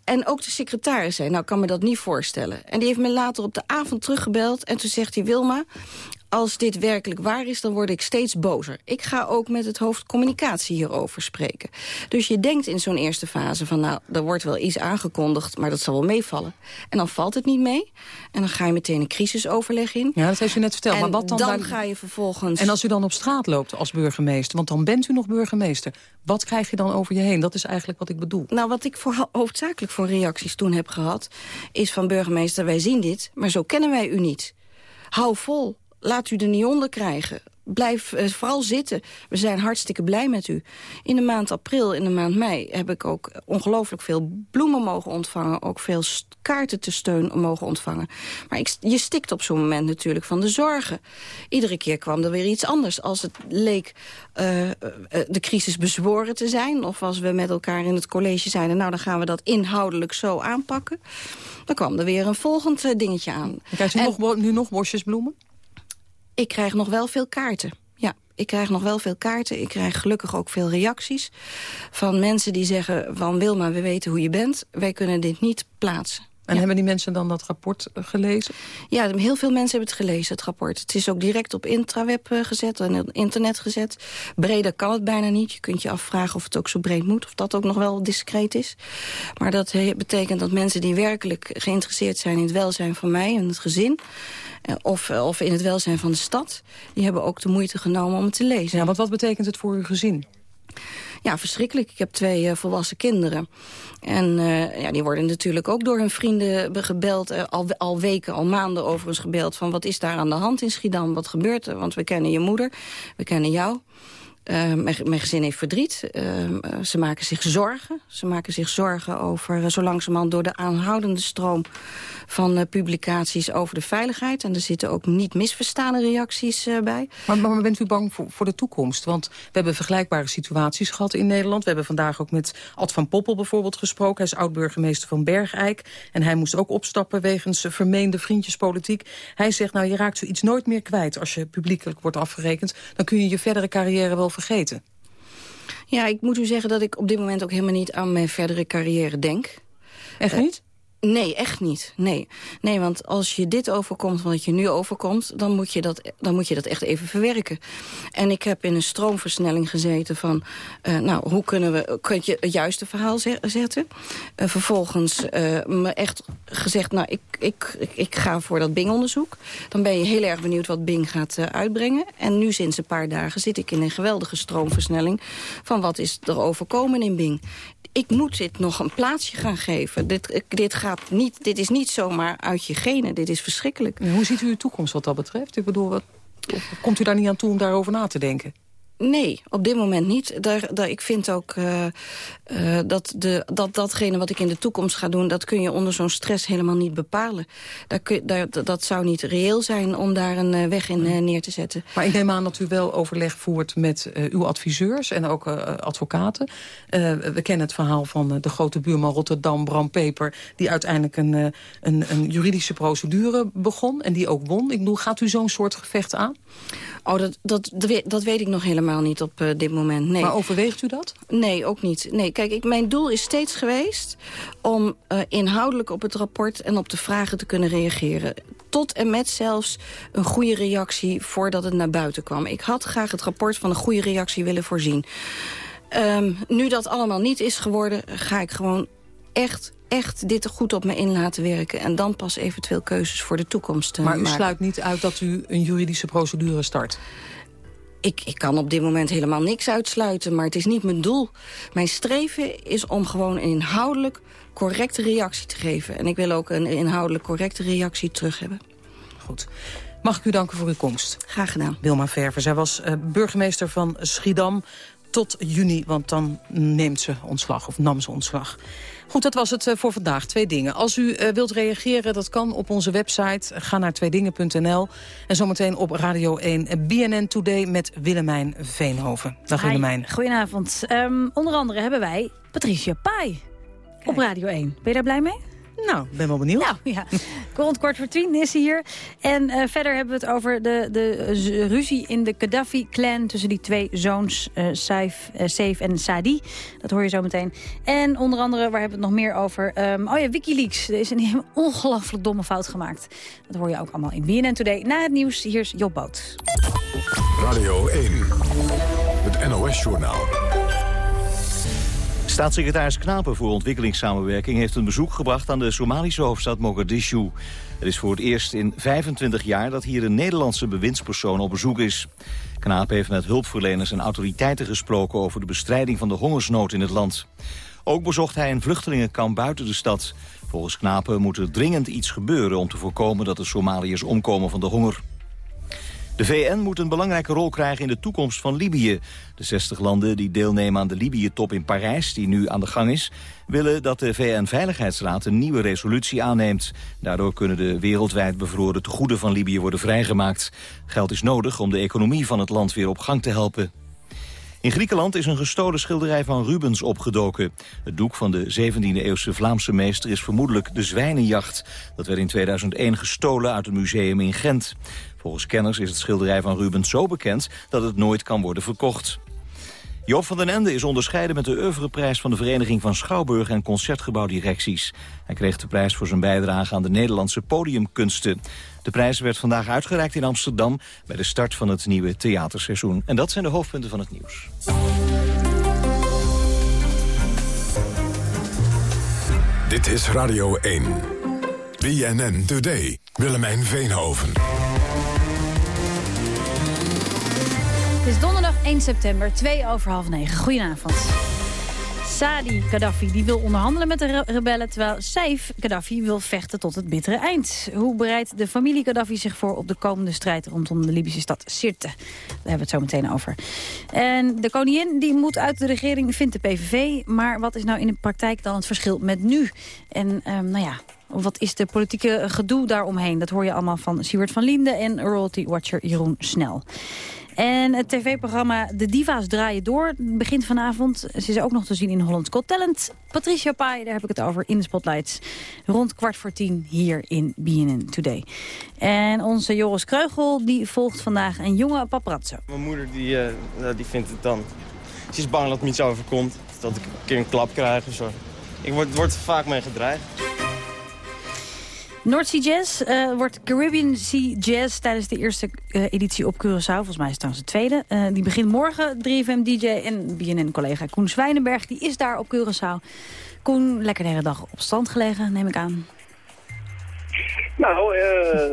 En ook de secretaris zei, nou kan me dat niet voorstellen. En die heeft me later op de avond teruggebeld. En toen zegt hij, Wilma, als dit werkelijk waar is, dan word ik steeds bozer. Ik ga ook met het hoofd communicatie hierover spreken. Dus je denkt in zo'n eerste fase van... nou, er wordt wel iets aangekondigd, maar dat zal wel meevallen. En dan valt het niet mee. En dan ga je meteen een crisisoverleg in. Ja, dat heeft u net verteld. En maar wat dan, dan ga je vervolgens... En als u dan op straat loopt als burgemeester, want dan bent u nog burgemeester... wat krijg je dan over je heen? Dat is eigenlijk wat ik bedoel. Nou, wat ik voor, hoofdzakelijk voor reacties toen heb gehad... is van burgemeester, wij zien dit, maar zo kennen wij u niet. Hou vol laat u er niet onder krijgen. Blijf uh, vooral zitten. We zijn hartstikke blij met u. In de maand april, in de maand mei... heb ik ook ongelooflijk veel bloemen mogen ontvangen. Ook veel kaarten te steun mogen ontvangen. Maar ik, je stikt op zo'n moment natuurlijk van de zorgen. Iedere keer kwam er weer iets anders. Als het leek uh, uh, de crisis bezworen te zijn... of als we met elkaar in het college zeiden... nou, dan gaan we dat inhoudelijk zo aanpakken... dan kwam er weer een volgend dingetje aan. Krijgt u en, nog, nu nog bosjes bloemen? Ik krijg nog wel veel kaarten. Ja, ik krijg nog wel veel kaarten. Ik krijg gelukkig ook veel reacties van mensen die zeggen... van Wilma, we weten hoe je bent. Wij kunnen dit niet plaatsen. En ja. hebben die mensen dan dat rapport uh, gelezen? Ja, heel veel mensen hebben het gelezen, het rapport. Het is ook direct op intraweb uh, gezet en internet gezet. Breder kan het bijna niet. Je kunt je afvragen of het ook zo breed moet. Of dat ook nog wel discreet is. Maar dat betekent dat mensen die werkelijk geïnteresseerd zijn... in het welzijn van mij en het gezin... Uh, of, of in het welzijn van de stad... die hebben ook de moeite genomen om het te lezen. Ja, want wat betekent het voor uw gezin? Ja, verschrikkelijk. Ik heb twee uh, volwassen kinderen. En uh, ja, die worden natuurlijk ook door hun vrienden gebeld. Uh, al, al weken, al maanden overigens gebeld. Van wat is daar aan de hand in Schiedam? Wat gebeurt er? Want we kennen je moeder, we kennen jou. Uh, mijn, gezin heeft verdriet. Uh, ze maken zich zorgen. Ze maken zich zorgen over uh, zo langzamerhand door de aanhoudende stroom van publicaties over de veiligheid. En er zitten ook niet misverstaande reacties bij. Maar, bent u bang voor, voor, de toekomst? Want we hebben vergelijkbare situaties gehad in Nederland. We hebben vandaag ook met Ad van Poppel bijvoorbeeld gesproken. Hij is oud-burgemeester van Bergijk. En hij moest ook opstappen wegens vermeende vriendjespolitiek. Hij zegt, nou je raakt zoiets nooit meer kwijt als je publiekelijk wordt afgerekend. Dan kun je je verdere carrière wel vergeten. Ja, ik moet u zeggen dat ik op dit moment ook helemaal niet aan mijn verdere carrière denk. Echt niet? Nee, echt niet. Nee. nee, want als je dit overkomt wat je nu overkomt... Dan moet, je dat, dan moet je dat echt even verwerken. En ik heb in een stroomversnelling gezeten van... Uh, nou, hoe kunnen we kun je het juiste verhaal zetten? Uh, vervolgens uh, me echt gezegd... nou, ik, ik, ik, ga voor dat Bing-onderzoek. Dan ben je heel erg benieuwd wat Bing gaat uitbrengen. En nu sinds een paar dagen zit ik in een geweldige stroomversnelling... van wat is er overkomen in Bing ik moet dit nog een plaatsje gaan geven. Dit, dit, gaat niet, dit is niet zomaar uit je genen. Dit is verschrikkelijk. hoe ziet u uw toekomst wat dat betreft? Ik bedoel, wat, komt u daar niet aan toe om daarover na te denken? Nee, op dit moment niet. Daar, daar, ik vind ook uh, uh, dat, de, dat datgene wat ik in de toekomst ga doen... dat kun je onder zo'n stress helemaal niet bepalen. Daar kun, daar, dat zou niet reëel zijn om daar een uh, weg in neer te zetten. Maar ik neem aan dat u wel overleg voert met uw adviseurs en ook advocaten. we kennen het verhaal van de grote buurman Rotterdam, Bram Peper... die uiteindelijk een, een, een juridische procedure begon en die ook won. Ik bedoel, gaat u zo'n soort gevecht aan? Oh, dat, dat, dat weet ik nog helemaal helemaal niet op uh, dit moment, nee. Maar overweegt u dat? Nee, ook niet. Nee, kijk, ik, mijn doel is steeds geweest... om uh, inhoudelijk op het rapport en op de vragen te kunnen reageren. Tot en met zelfs een goede reactie voordat het naar buiten kwam. Ik had graag het rapport van een goede reactie willen voorzien. Um, nu dat allemaal niet is geworden, ga ik gewoon echt echt dit goed op me in laten werken... en dan pas eventueel keuzes voor de toekomst Maar u sluit niet uit dat u een juridische procedure start? Ik, ik kan op dit moment helemaal niks uitsluiten, maar het is niet mijn doel. Mijn streven is om gewoon een inhoudelijk correcte reactie te geven. En ik wil ook een inhoudelijk correcte reactie terug hebben. Goed. Mag ik u danken voor uw komst? Graag gedaan. Wilma Verver, zij was uh, burgemeester van Schiedam tot juni, want dan neemt ze ontslag of nam ze ontslag. Goed, dat was het eh, voor vandaag. Twee dingen. Als u uh, wilt reageren, dat kan op onze website. Ga naar tweedingen.nl. En zometeen op Radio 1 eh, BNN Today met Willemijn Veenhoven. Dag Hi, Willemijn. Goedenavond. Um, onder andere hebben wij Patricia Pai op Radio 1. Ben je daar blij mee? Nou, ben wel benieuwd. Nou ja, rond kwart voor tien is hij hier. En uh, verder hebben we het over de, de ruzie in de Gaddafi-clan... tussen die twee zoons, uh, Saif, uh, Saif en Sadi. Dat hoor je zo meteen. En onder andere, waar hebben we het nog meer over? Um, oh ja, Wikileaks. Er is een ongelooflijk domme fout gemaakt. Dat hoor je ook allemaal in BNN Today. Na het nieuws, hier is Job Boot. Radio 1, het NOS-journaal. Staatssecretaris Knapen voor ontwikkelingssamenwerking heeft een bezoek gebracht aan de Somalische hoofdstad Mogadishu. Het is voor het eerst in 25 jaar dat hier een Nederlandse bewindspersoon op bezoek is. Knapen heeft met hulpverleners en autoriteiten gesproken over de bestrijding van de hongersnood in het land. Ook bezocht hij een vluchtelingenkamp buiten de stad. Volgens Knapen moet er dringend iets gebeuren om te voorkomen dat de Somaliërs omkomen van de honger. De VN moet een belangrijke rol krijgen in de toekomst van Libië. De 60 landen die deelnemen aan de Libië-top in Parijs, die nu aan de gang is... willen dat de VN-veiligheidsraad een nieuwe resolutie aanneemt. Daardoor kunnen de wereldwijd bevroren tegoeden van Libië worden vrijgemaakt. Geld is nodig om de economie van het land weer op gang te helpen. In Griekenland is een gestolen schilderij van Rubens opgedoken. Het doek van de 17e-eeuwse Vlaamse meester is vermoedelijk de Zwijnenjacht. Dat werd in 2001 gestolen uit het museum in Gent. Volgens kenners is het schilderij van Rubens zo bekend dat het nooit kan worden verkocht. Joop van den Ende is onderscheiden met de oeuvreprijs van de Vereniging van Schouwburg en Concertgebouwdirecties. Hij kreeg de prijs voor zijn bijdrage aan de Nederlandse podiumkunsten. De prijs werd vandaag uitgereikt in Amsterdam bij de start van het nieuwe theaterseizoen. En dat zijn de hoofdpunten van het nieuws. Dit is Radio 1. BNN Today. Willemijn Veenhoven. Het is donderdag 1 september, 2 over half 9. Goedenavond. Sadi Gaddafi die wil onderhandelen met de rebellen... terwijl Saif Gaddafi wil vechten tot het bittere eind. Hoe bereidt de familie Gaddafi zich voor op de komende strijd... rondom de Libische stad Sirte? Daar hebben we het zo meteen over. En de koningin die moet uit de regering, vindt de PVV. Maar wat is nou in de praktijk dan het verschil met nu? En um, nou ja, wat is de politieke gedoe daaromheen? Dat hoor je allemaal van Siewert van Liende en royalty watcher Jeroen Snel. En het tv-programma De Diva's draaien door begint vanavond. Ze is ook nog te zien in Holland's Got Talent. Patricia Pai, daar heb ik het over in de Spotlights. Rond kwart voor tien hier in BNN Today. En onze Joris Kreugel die volgt vandaag een jonge paparazzo. Mijn moeder die, uh, die vindt het dan... Ze is bang dat me iets overkomt. Dat ik een keer een klap krijg zo. Ik word, word vaak mee gedreigd. North Sea Jazz uh, wordt Caribbean Sea Jazz tijdens de eerste uh, editie op Curaçao. Volgens mij is het trouwens de tweede. Uh, die begint morgen. 3FM-dj en BNN-collega Koen Zwijnenberg. Die is daar op Curaçao. Koen, lekker de hele dag op stand gelegen, neem ik aan. Nou,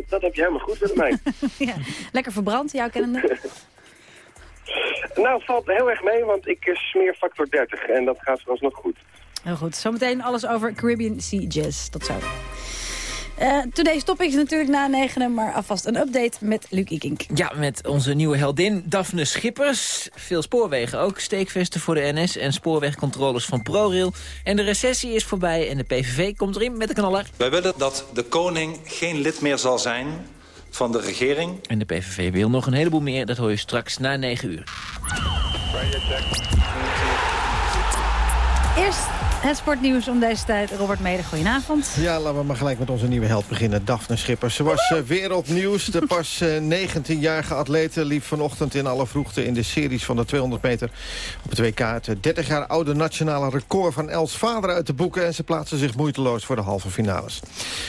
dat heb je helemaal goed met mij. ja, lekker verbrand, jouw kennende. nou, valt heel erg mee, want ik smeer factor 30. En dat gaat nog goed. Heel goed. Zometeen alles over Caribbean Sea Jazz. Tot zo. Uh, Today's Topics natuurlijk na negenen, maar alvast een update met Luc Ikink. Ja, met onze nieuwe heldin Daphne Schippers. Veel spoorwegen ook, steekvesten voor de NS en spoorwegcontroles van ProRail. En de recessie is voorbij en de PVV komt erin met de knaller. Wij willen dat de koning geen lid meer zal zijn van de regering. En de PVV wil nog een heleboel meer, dat hoor je straks na 9 uur. Eerst Het sportnieuws om deze tijd. Robert Mede, goedenavond. Ja, laten we maar gelijk met onze nieuwe held beginnen. Daphne Schippers. Ze was uh, wereldnieuws. De pas uh, 19-jarige atlete liep vanochtend in alle vroegte... in de series van de 200 meter op het WK. Het 30 jaar oude nationale record van Els vader uit de boeken... en ze plaatste zich moeiteloos voor de halve finales.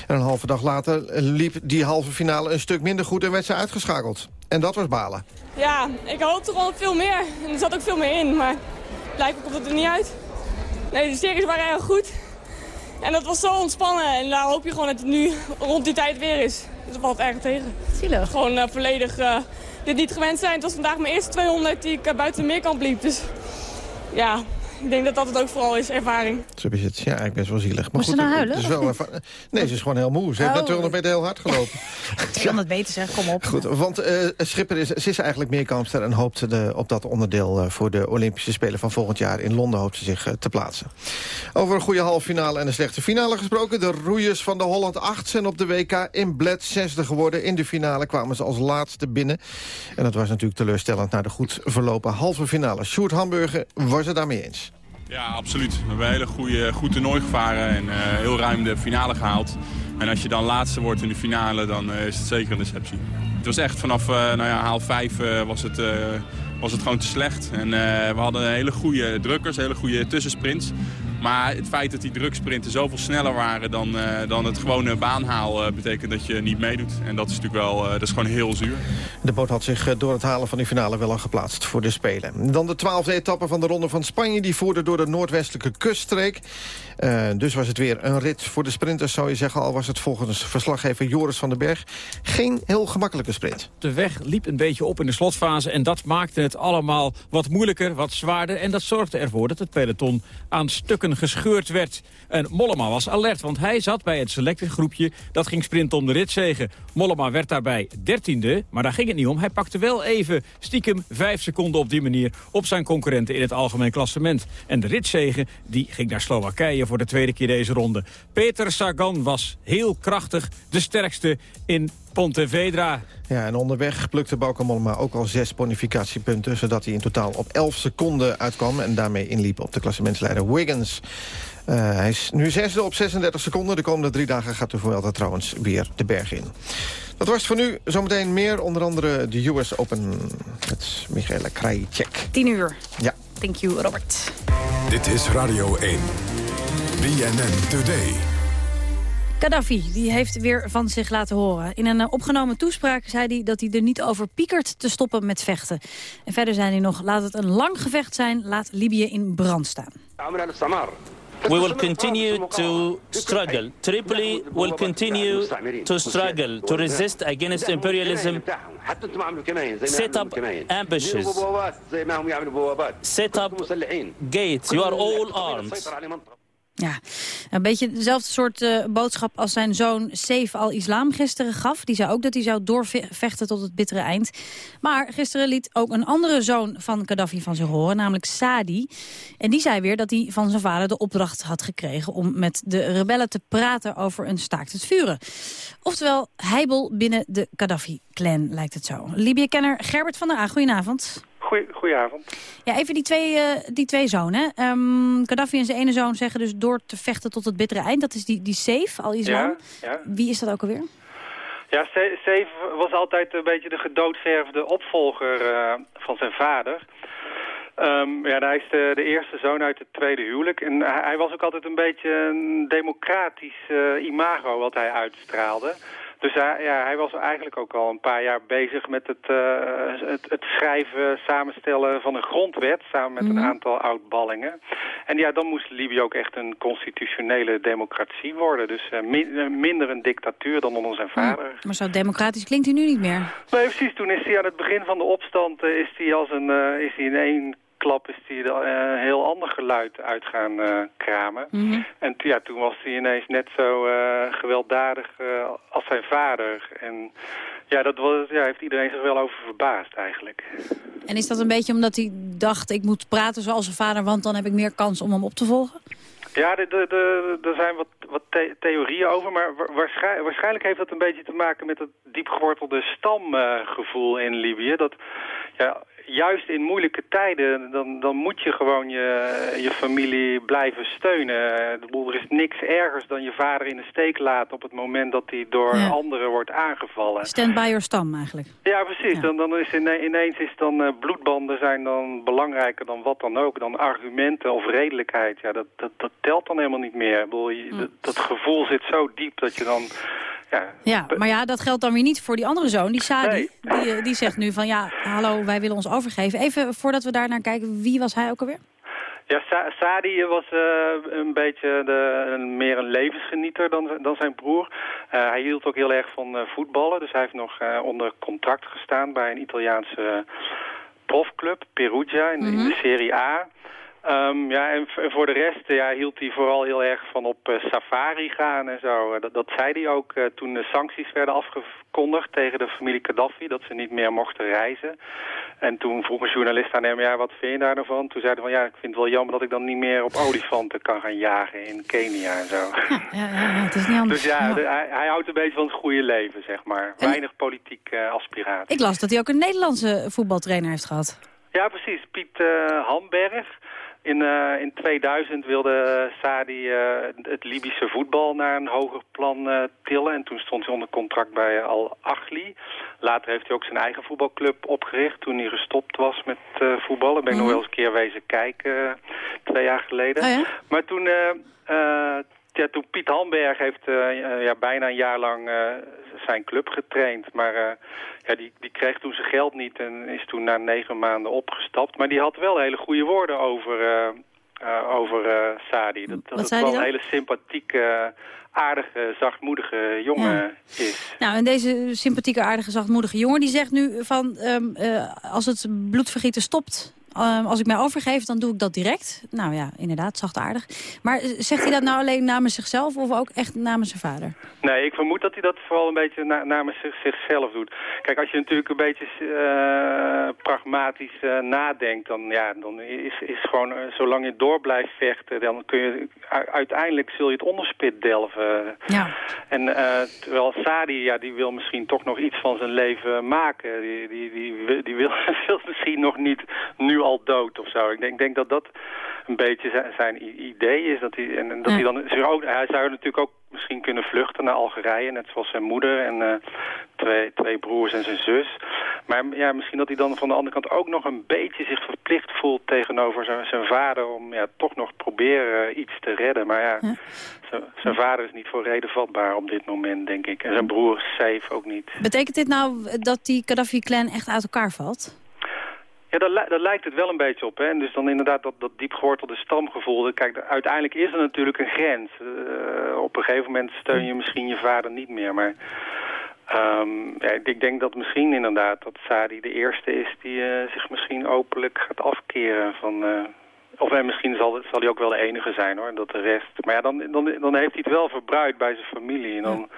En een halve dag later liep die halve finale een stuk minder goed... en werd ze uitgeschakeld. En dat was balen. Ja, ik hoopte gewoon veel meer. En er zat ook veel meer in, maar blijkbaar komt het er niet uit. Nee, de series waren erg goed. En dat was zo ontspannen. En daar hoop je gewoon dat het nu rond die tijd weer is. Dus dat valt erg tegen. Zielig. Gewoon uh, volledig uh, dit niet gewend zijn. Het was vandaag mijn eerste 200 die ik uh, buiten de meerkamp liep. Dus ja, ik denk dat dat het ook vooral is, ervaring. Zo is het. Ja, eigenlijk best wel zielig. Maar Moest goed, ze nou huilen? Het is wel nee, ze is gewoon heel moe. Ze heeft Oh. net 200 meter heel hard gelopen. 200 meter zeg, kom op. Goed, want eh, Schipper is, ze is eigenlijk meerkampster... en hoopt de, op dat onderdeel eh, voor de Olympische Spelen van volgend jaar... in Londen hoopt ze zich eh, te plaatsen. Over een goede halve finale en een slechte finale gesproken. De roeiers van de Holland 8 zijn op de WK in Bled zesde geworden. In de finale kwamen ze als laatste binnen. En dat was natuurlijk teleurstellend naar de goed verlopen halve finale. Sjoerd Hamburger was het daarmee eens. Ja, absoluut. We hebben een hele goede, goed toernooi gevaren en eh, heel ruim de finale gehaald. En als je dan laatste wordt in de finale, dan eh, is het zeker een deceptie. Het was echt vanaf eh, nou ja, haal 5 was, het, was het gewoon te slecht. En we hadden hele goede drukkers, hele goede tussensprints. Maar het feit dat die druksprinten zoveel sneller waren dan, eh, dan het gewone baanhaal... eh, betekent dat je niet meedoet. En dat is natuurlijk wel, eh, dat is gewoon heel zuur. De boot had zich door het halen van die finale wel al geplaatst voor de Spelen. Dan de twaalfde etappe van de Ronde van Spanje. Die voerde door de noordwestelijke kuststreek. Eh, dus was het weer een rit voor de sprinters, zou je zeggen. Al was het volgens verslaggever Joris van den Berg geen heel gemakkelijke sprint. De weg liep een beetje op in de slotfase en dat maakte het allemaal wat moeilijker, wat zwaarder. En dat zorgde ervoor dat het peloton aan stukken gescheurd werd. En Mollema was alert, want hij zat bij het selected groepje dat ging sprinten om de ritzegen. Mollema werd daarbij dertiende, maar daar ging het niet om. Hij pakte wel even stiekem vijf seconden op die manier op zijn concurrenten in het algemeen klassement. En de ritzegen die ging naar Slowakije voor de tweede keer deze ronde. Peter Sagan was heel krachtig, de sterkste in Pontevedra. Ja, en onderweg plukte Bauke Mollema ook al zes bonificatiepunten... zodat hij in totaal op 11 seconden uitkwam... en daarmee inliep op de klassementsleider Wiggins. Uh, hij is nu zesde op 36 seconden. De komende drie dagen gaat de Vuelta trouwens weer de berg in. Dat was het voor nu. Zometeen meer, onder andere de US Open met Michaela Krajicek. 10 uur. Ja. Thank you, Robert. Dit is Radio 1. BNN Today. Gaddafi die heeft weer van zich laten horen. In een uh, opgenomen toespraak zei hij dat hij er niet over piekert te stoppen met vechten. En verder zei hij nog, laat het een lang gevecht zijn, laat Libië in brand staan. We will continue to struggle. Tripoli will continue to struggle, to resist against imperialism. Set up ambushes. Set up gates. You are all armed. Ja, een beetje dezelfde soort uh, boodschap als zijn zoon Saif al-Islam gisteren gaf. Die zei ook dat hij zou doorvechten tot het bittere eind. Maar gisteren liet ook een andere zoon van Gaddafi van zich horen, namelijk Sadi. En die zei weer dat hij van zijn vader de opdracht had gekregen... om met de rebellen te praten over een staakt het vuren. Oftewel, heibel binnen de Gaddafi-clan lijkt het zo. Libië-kenner Gerbert van der A, goedenavond. Goeie, goedenavond. Ja, even die twee, uh, die twee zonen. Um, Gaddafi en zijn ene zoon zeggen dus door te vechten tot het bittere eind. Dat is die, die Saif, al-Islam. Ja, ja. Wie is dat ook alweer? Ja, Saif was altijd een beetje de gedoodverfde opvolger uh, van zijn vader. Um, ja, hij is de, de, eerste zoon uit het tweede huwelijk. En hij, hij was ook altijd een beetje een democratisch uh, imago wat hij uitstraalde. Dus hij, ja, hij was eigenlijk ook al een paar jaar bezig met het, uh, het, het, schrijven, samenstellen van een grondwet... samen met mm. een aantal oud-ballingen. En ja, dan moest Libië ook echt een constitutionele democratie worden. Dus uh, min, minder een dictatuur dan onder zijn vader. Mm. Maar zo democratisch klinkt hij nu niet meer. Nee, precies. Toen is hij aan het begin van de opstand... Uh, is hij als een, is hij in één klap is hij een heel ander geluid uit gaan uh, kramen. Mhm. Mm -hmm. En ja, toen was hij ineens net zo uh, gewelddadig als zijn vader. En ja, dat was, ja, heeft iedereen zich wel over verbaasd eigenlijk. En is dat een beetje omdat hij dacht, ik moet praten zoals zijn vader... want dan heb ik meer kans om hem op te volgen? Ja, er zijn wat, wat the theorieën over, maar waarschijnlijk, waarschijnlijk heeft dat een beetje te maken met het diepgewortelde stamgevoel in Libië. Dat, ja, juist in moeilijke tijden, dan, dan moet je gewoon je, je familie blijven steunen. Bedoel, er is niks ergers dan je vader in de steek laten op het moment dat hij door Ja. anderen wordt aangevallen. Stand by your stam eigenlijk. Ja, precies. Dan, dan is ine- ineens is dan eh, bloedbanden zijn dan belangrijker dan wat dan ook. Dan argumenten of redelijkheid. Ja, dat, dat, dat telt dan helemaal niet meer. Ik bedoel, je- dat, dat gevoel zit zo diep dat je dan... Ja, Ja, maar ja, dat geldt dan weer niet voor die andere zoon, die Sadi. Die, eh, die zegt nu van ja, hallo, wij willen ons overgeven. Even voordat we daar naar kijken, wie was hij ook alweer? Ja, Sa Sadi was eh, een beetje de, een, meer een levensgenieter dan, dan zijn broer. Eh, hij hield ook heel erg van eh, voetballen. Dus hij heeft nog onder contract gestaan bij een Italiaanse profclub, Perugia, in, in de Serie A. Ehm, ja, en, voor de rest ja, hield hij vooral heel erg van op eh, safari gaan en zo. Eh, Dat, dat zei hij ook eh, toen de sancties werden afgekondigd tegen de familie Gaddafi, dat ze niet meer mochten reizen. En toen vroeg een journalist aan hem, ja, wat vind je daar nou van? Toen zei hij van, ja, ik vind het wel jammer dat ik dan niet meer op olifanten kan gaan jagen in Kenia en zo. Ja, ja, ja, het is niet anders. Dus ja, de- hij, hij houdt een beetje van het goede leven, zeg maar. Weinig politiek eh, aspiratie. Ik las dat hij ook een Nederlandse voetbaltrainer heeft gehad. Ja, precies. Piet Hamberg. In, eh, in 2000 wilde Sadi eh, het Libische voetbal naar een hoger plan eh, tillen. En toen stond hij onder contract bij Al Ahly. Later heeft hij ook zijn eigen voetbalclub opgericht toen hij gestopt was met eh, voetballen. Ben ik nog wel eens een keer wezen kijken, eh, twee jaar geleden. Oh ja? Maar toen, eh, eh, ja, toen Piet Hamberg heeft eh, ja, bijna een jaar lang eh, zijn club getraind. Maar eh, ja, die, die kreeg toen zijn geld niet en is toen na negen maanden opgestapt. Maar die had wel hele goede woorden over, eh, eh, over eh, Sadi. Dat, dat het wel een hele sympathieke, aardige, zachtmoedige jongen is. Nou, en deze sympathieke, aardige, zachtmoedige jongen... die zegt nu van, ehm, eh, als het bloedvergieten stopt... ehm, als ik mij overgeef, dan doe ik dat direct. Nou ja, inderdaad, zachtaardig. Maar eh, zegt hij dat nou alleen namens zichzelf... of ook echt namens zijn vader? Nee, ik vermoed dat hij dat vooral een beetje na, namens zich, zichzelf doet. Kijk, als je natuurlijk een beetje eh, pragmatisch eh, nadenkt, dan, ja, dan is, is gewoon, zolang je door blijft vechten, dan kun je, uiteindelijk zul je het onderspit delven. Ja. En terwijl Sadi, ja, die wil misschien toch nog iets van zijn leven maken. Die, die, die, die wil, wil misschien nog niet nu al dood of zo. Ik denk, denk dat dat een beetje zijn, idee is. Dat hij, en, en dat hij dan zich ook, hij zou natuurlijk ook misschien kunnen vluchten naar Algerije, net zoals zijn moeder en eh, twee, twee broers en zijn zus. Maar ja, misschien dat hij dan van de andere kant ook nog een beetje zich verplicht voelt tegenover zijn, zijn vader om ja, toch nog proberen eh, iets te redden. Maar ja, zijn, zijn vader is niet voor reden vatbaar op dit moment, denk ik. En zijn broer Saif ook niet. Betekent dit nou dat die Gaddafi-clan echt uit elkaar valt? Ja, daar, li- daar lijkt het wel een beetje op. Hè? En dus dan inderdaad dat, dat diep gewortelde stamgevoel. Kijk, de- uiteindelijk is er natuurlijk een grens. Eh, op een gegeven moment steun je misschien je vader niet meer. Maar ehm, ja, ik- denk dat misschien inderdaad dat Sadi de eerste is die eh, zich misschien openlijk gaat afkeren van... eh, of en misschien zal, zal hij ook wel de enige zijn hoor, dat de rest... Maar ja, dan, dan, dan heeft hij het wel verbruikt bij zijn familie. En dan,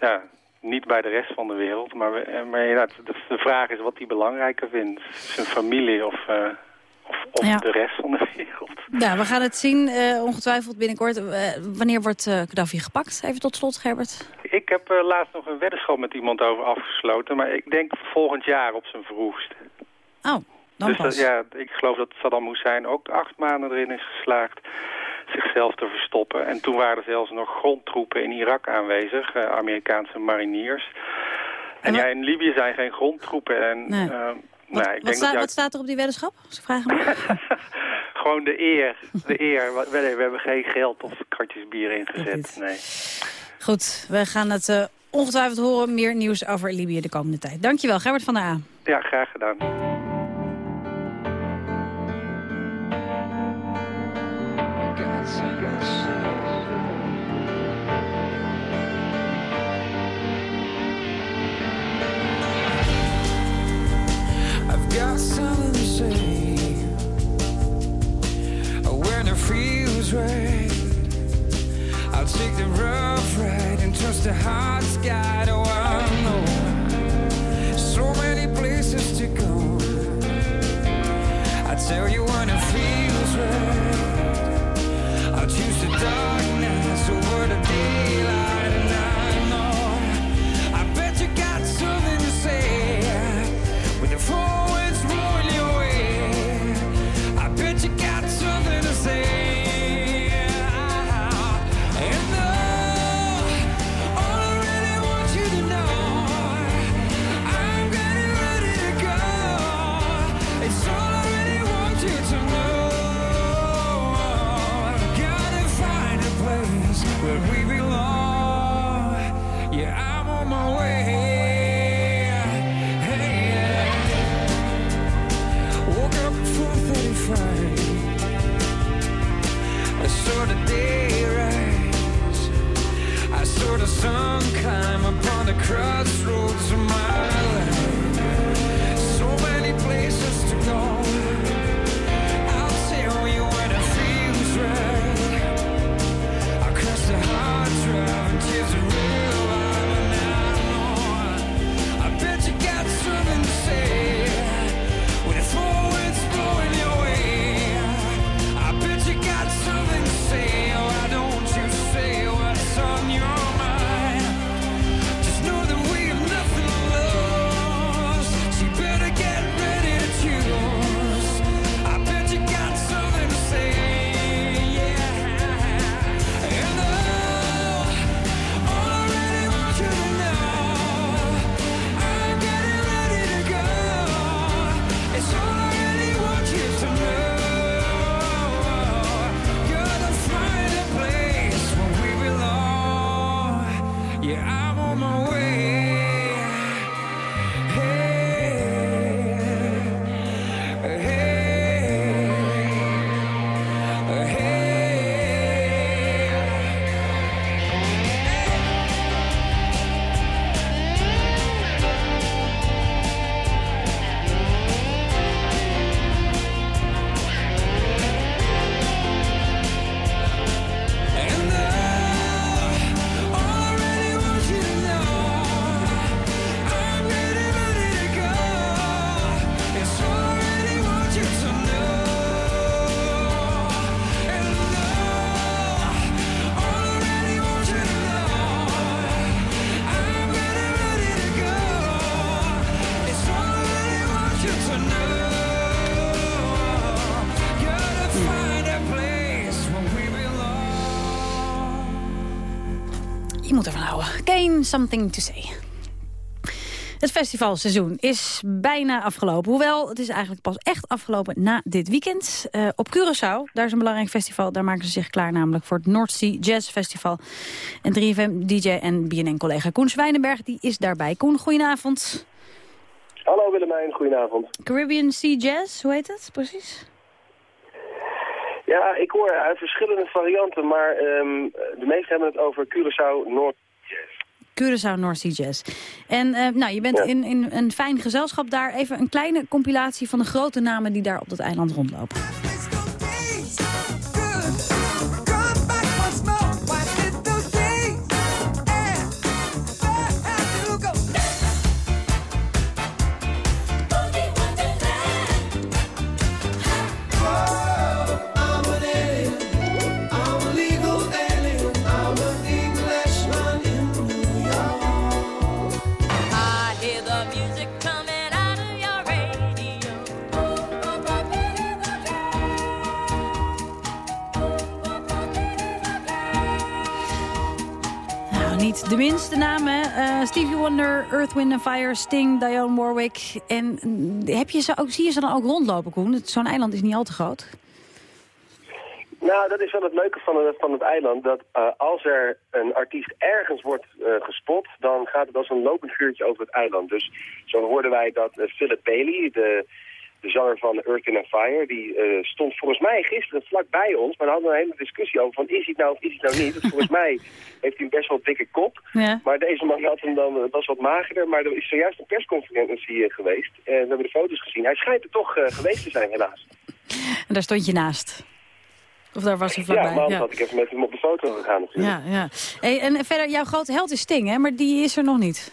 ja, niet bij de rest van de wereld. Maar, we- eh, maar ja, de, de vraag is wat hij belangrijker vindt. Zijn familie of, eh, of, of Ja. de rest van de wereld. Ja, we gaan het zien, eh, ongetwijfeld binnenkort. Wanneer wordt Gaddafi gepakt? Even tot slot, Gerbert. Ik heb laatst nog een weddenschap met iemand over afgesloten. Maar ik denk volgend jaar op zijn vroegst. Oh, dan dus pas. dat- ja, ik geloof dat Saddam Hussein ook acht maanden erin is geslaagd zichzelf te verstoppen. En toen waren er zelfs nog grondtroepen in Irak aanwezig, eh, Amerikaanse mariniers. En ja, in Libië zijn geen grondtroepen. En, Nee. ik Wat, denk dat sta- juist- wat staat er op die weddenschap? Als ik vragen mag. Gewoon de eer. De eer. We, we hebben geen geld of kratjes bier ingezet. Nee. Goed, we gaan het eh, ongetwijfeld horen. Meer nieuws over Libië de komende tijd. Dankjewel, Gerbert van der A. Ja, graag gedaan. Tell you when it feels right. I'll choose to darkness something to say. Het festivalseizoen is bijna afgelopen. Hoewel, het is eigenlijk pas echt afgelopen na dit weekend. Eh, op Curaçao, daar is een belangrijk festival. Daar maken ze zich klaar namelijk voor het North Sea Jazz Festival. En 3FM-dj en BNN-collega Koen Zwijnenberg die is daarbij. Koen, goedenavond. Hallo Willemijn, goedenavond. Caribbean Sea Jazz, hoe heet het precies? Ja, ik hoor uit verschillende varianten, maar ehm, de meesten hebben het over Curaçao Noord. Curaçao North Sea Jazz. En eh, nou, je bent in, in een fijn gezelschap daar. Even een kleine compilatie van de grote namen die daar op dat eiland rondlopen. De minste namen. Eh, Stevie Wonder, Earth, Wind Fire, Sting, Dionne Warwick. En mm, heb je ze ook, zie je ze dan ook rondlopen, Koen? Zo'n eiland is niet al te groot. Nou, dat is wel het leuke van het, van het eiland, dat eh, als er een artiest ergens wordt eh, gespot, dan gaat het als een lopend vuurtje over het eiland. Dus zo hoorden wij dat eh, Philip Bailey, de, de zanger van Earth in Fire, die eh, stond volgens mij gisteren vlak bij ons, maar daar hadden we een hele discussie over van is hij het nou of is hij het nou niet. Dus volgens mij heeft hij een best wel dikke kop, Ja. maar deze man had hem dan, was wat magerder, maar er is zojuist een persconferentie eh, geweest en we hebben de foto's gezien. Hij schijnt er toch eh, geweest te zijn, helaas. En daar stond je naast. Of daar was hij Ja, vlakbij. maar anders had ik even met hem op de foto gegaan natuurlijk. ja, ja. Hey, en verder, jouw grote held is Sting, hè? Maar die is er nog niet.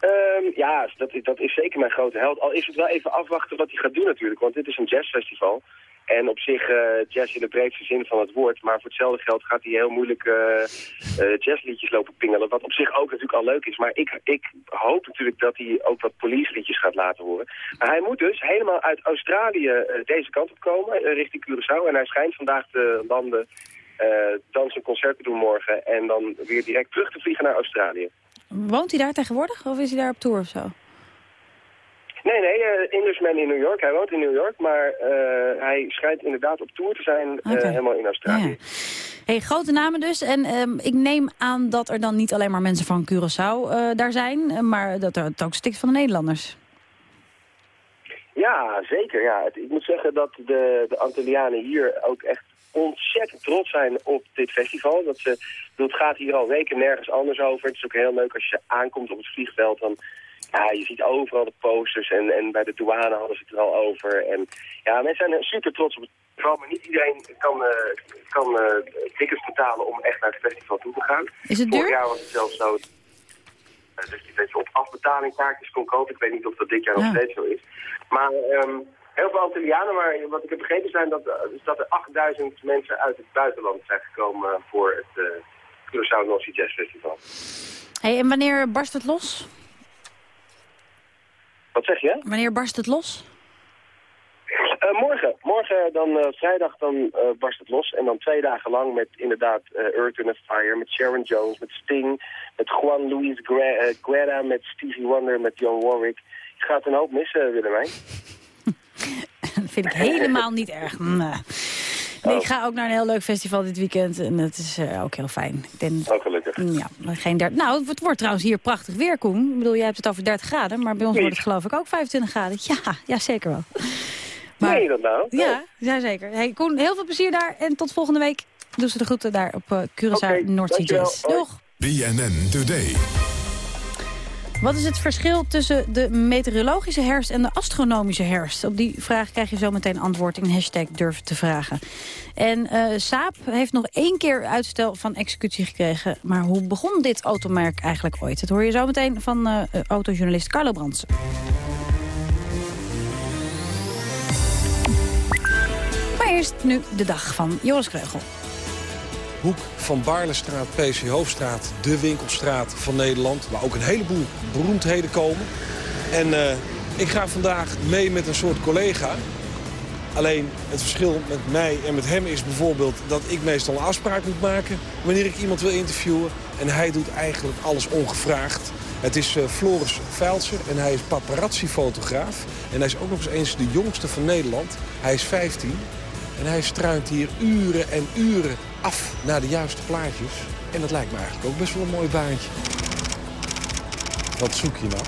Ehm, ja, dat, dat is zeker mijn grote held. Al is het wel even afwachten wat hij gaat doen natuurlijk. Want dit is een jazzfestival. En op zich eh, jazz in de breedste zin van het woord. Maar voor hetzelfde geld gaat hij heel moeilijk eh, eh, jazzliedjes lopen pingelen. Wat op zich ook natuurlijk al leuk is. Maar ik, ik hoop natuurlijk dat hij ook wat police liedjes gaat laten horen. Maar hij moet dus helemaal uit Australië deze kant op komen. richting Curaçao. En hij schijnt vandaag te landen. dan zijn concert te doen morgen. En dan weer direct terug te vliegen naar Australië. Woont hij daar tegenwoordig of is hij daar op tour of zo? Nee, nee, eh Englishman in New York. Hij woont in New York, maar eh, hij schijnt inderdaad op tour te zijn, eh, helemaal in Australië. Hey, grote namen dus. En ehm, ik neem aan dat er dan niet alleen maar mensen van Curaçao daar zijn... maar dat er het ook stikt van de Nederlanders. Ja, zeker. Ja. Het- ik moet zeggen dat de, de Antillianen hier ook echt ontzettend trots zijn op dit festival. Dat ze, gaat hier al weken nergens anders over. Het is ook heel leuk als je aankomt op het vliegveld. Dan, ja, je ziet overal de posters en, en bij de douane hadden ze het er al over. En ja, mensen zijn super trots op het festival. Maar niet iedereen kan, eh, kan eh, tickets betalen om echt naar het festival toe te gaan. Is het Vorig duur? jaar was het zelfs zo eh, dat je op afbetaling kaartjes kon kopen. Ik weet niet of dat dit jaar nog Ja. steeds zo is. Maar ehm, heel veel Antillianen, maar wat ik heb begrepen zijn dat, eh, is dat er 8000 mensen uit het buitenland zijn gekomen voor het uh, Curaçao North Sea Jazz Festival. Hey, en wanneer barst het los? Wat zeg je? Wanneer barst het los? Eh, morgen. Morgen, dan vrijdag, dan barst het los. En dan twee dagen lang met inderdaad Earth, Wind Fire, met Sharon Jones, met Sting, met Juan Luis Gue- Guerra, met Stevie Wonder, met John Warwick. Je gaat een hoop missen, Willemijn. Dat vind ik helemaal niet erg. Nee. Nee, ik ga ook naar een heel leuk festival dit weekend. En dat is eh, ook heel fijn. Ik denk, Ook gelukkig. ja, geen 30. Nou, het wordt trouwens hier prachtig weer, Koen. Ik bedoel, jij hebt het over 30 graden. Maar bij ons wordt het geloof ik ook 25 graden. Ja, ja zeker wel. Meen je dat nou? Ja, ja zeker. Hey, Koen, heel veel plezier daar. En tot volgende week. Doe ze de groeten daar op eh Curaçao dankjewel. Jazz. Doeg! BNN Today. Wat is het verschil tussen de meteorologische herfst en de astronomische herfst? Op die vraag krijg je zo meteen antwoord in hashtag durf te vragen. En eh Saab heeft nog één keer uitstel van executie gekregen. Maar hoe begon dit automerk eigenlijk ooit? Dat hoor je zo meteen van eh, autojournalist Carlo Brandsen. Maar eerst nu de dag van Joris Kreugel. Hoek van Baarlestraat, PC Hoofdstraat, de winkelstraat van Nederland. Waar ook een heleboel beroemdheden komen. En eh, ik ga vandaag mee met een soort collega. Alleen het verschil met mij en met hem is bijvoorbeeld dat ik meestal een afspraak moet maken wanneer ik iemand wil interviewen. En hij doet eigenlijk alles ongevraagd. Het is eh, Floris Veiltser en hij is paparazzi-fotograaf. En hij is ook nog eens eens de jongste van Nederland. Hij is 15 en hij struint hier uren en uren af naar de juiste plaatjes. En dat lijkt me eigenlijk ook best wel een mooi baantje. Wat zoek je nou?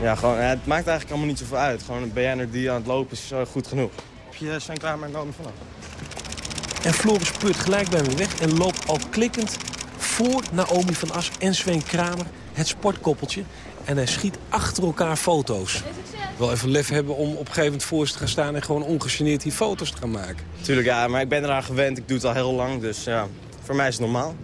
Ja, gewoon, ja, het maakt eigenlijk allemaal niet zoveel uit. Gewoon een BN'er die aan het lopen is eh, goed genoeg. Heb je zijn klaar met Naomi vanaf? En Floris pleurt gelijk bij me weg en loopt al klikkend voor Naomi van As en Sven Kramer, het sportkoppeltje. En hij schiet achter elkaar foto's. Wel even lef hebben om op een gegeven moment voor te gaan staan... en gewoon ongegeneerd die foto's te gaan maken. Tuurlijk, ja, maar ik ben eraan gewend. Ik doe het al heel lang, dus ja, voor mij is het normaal.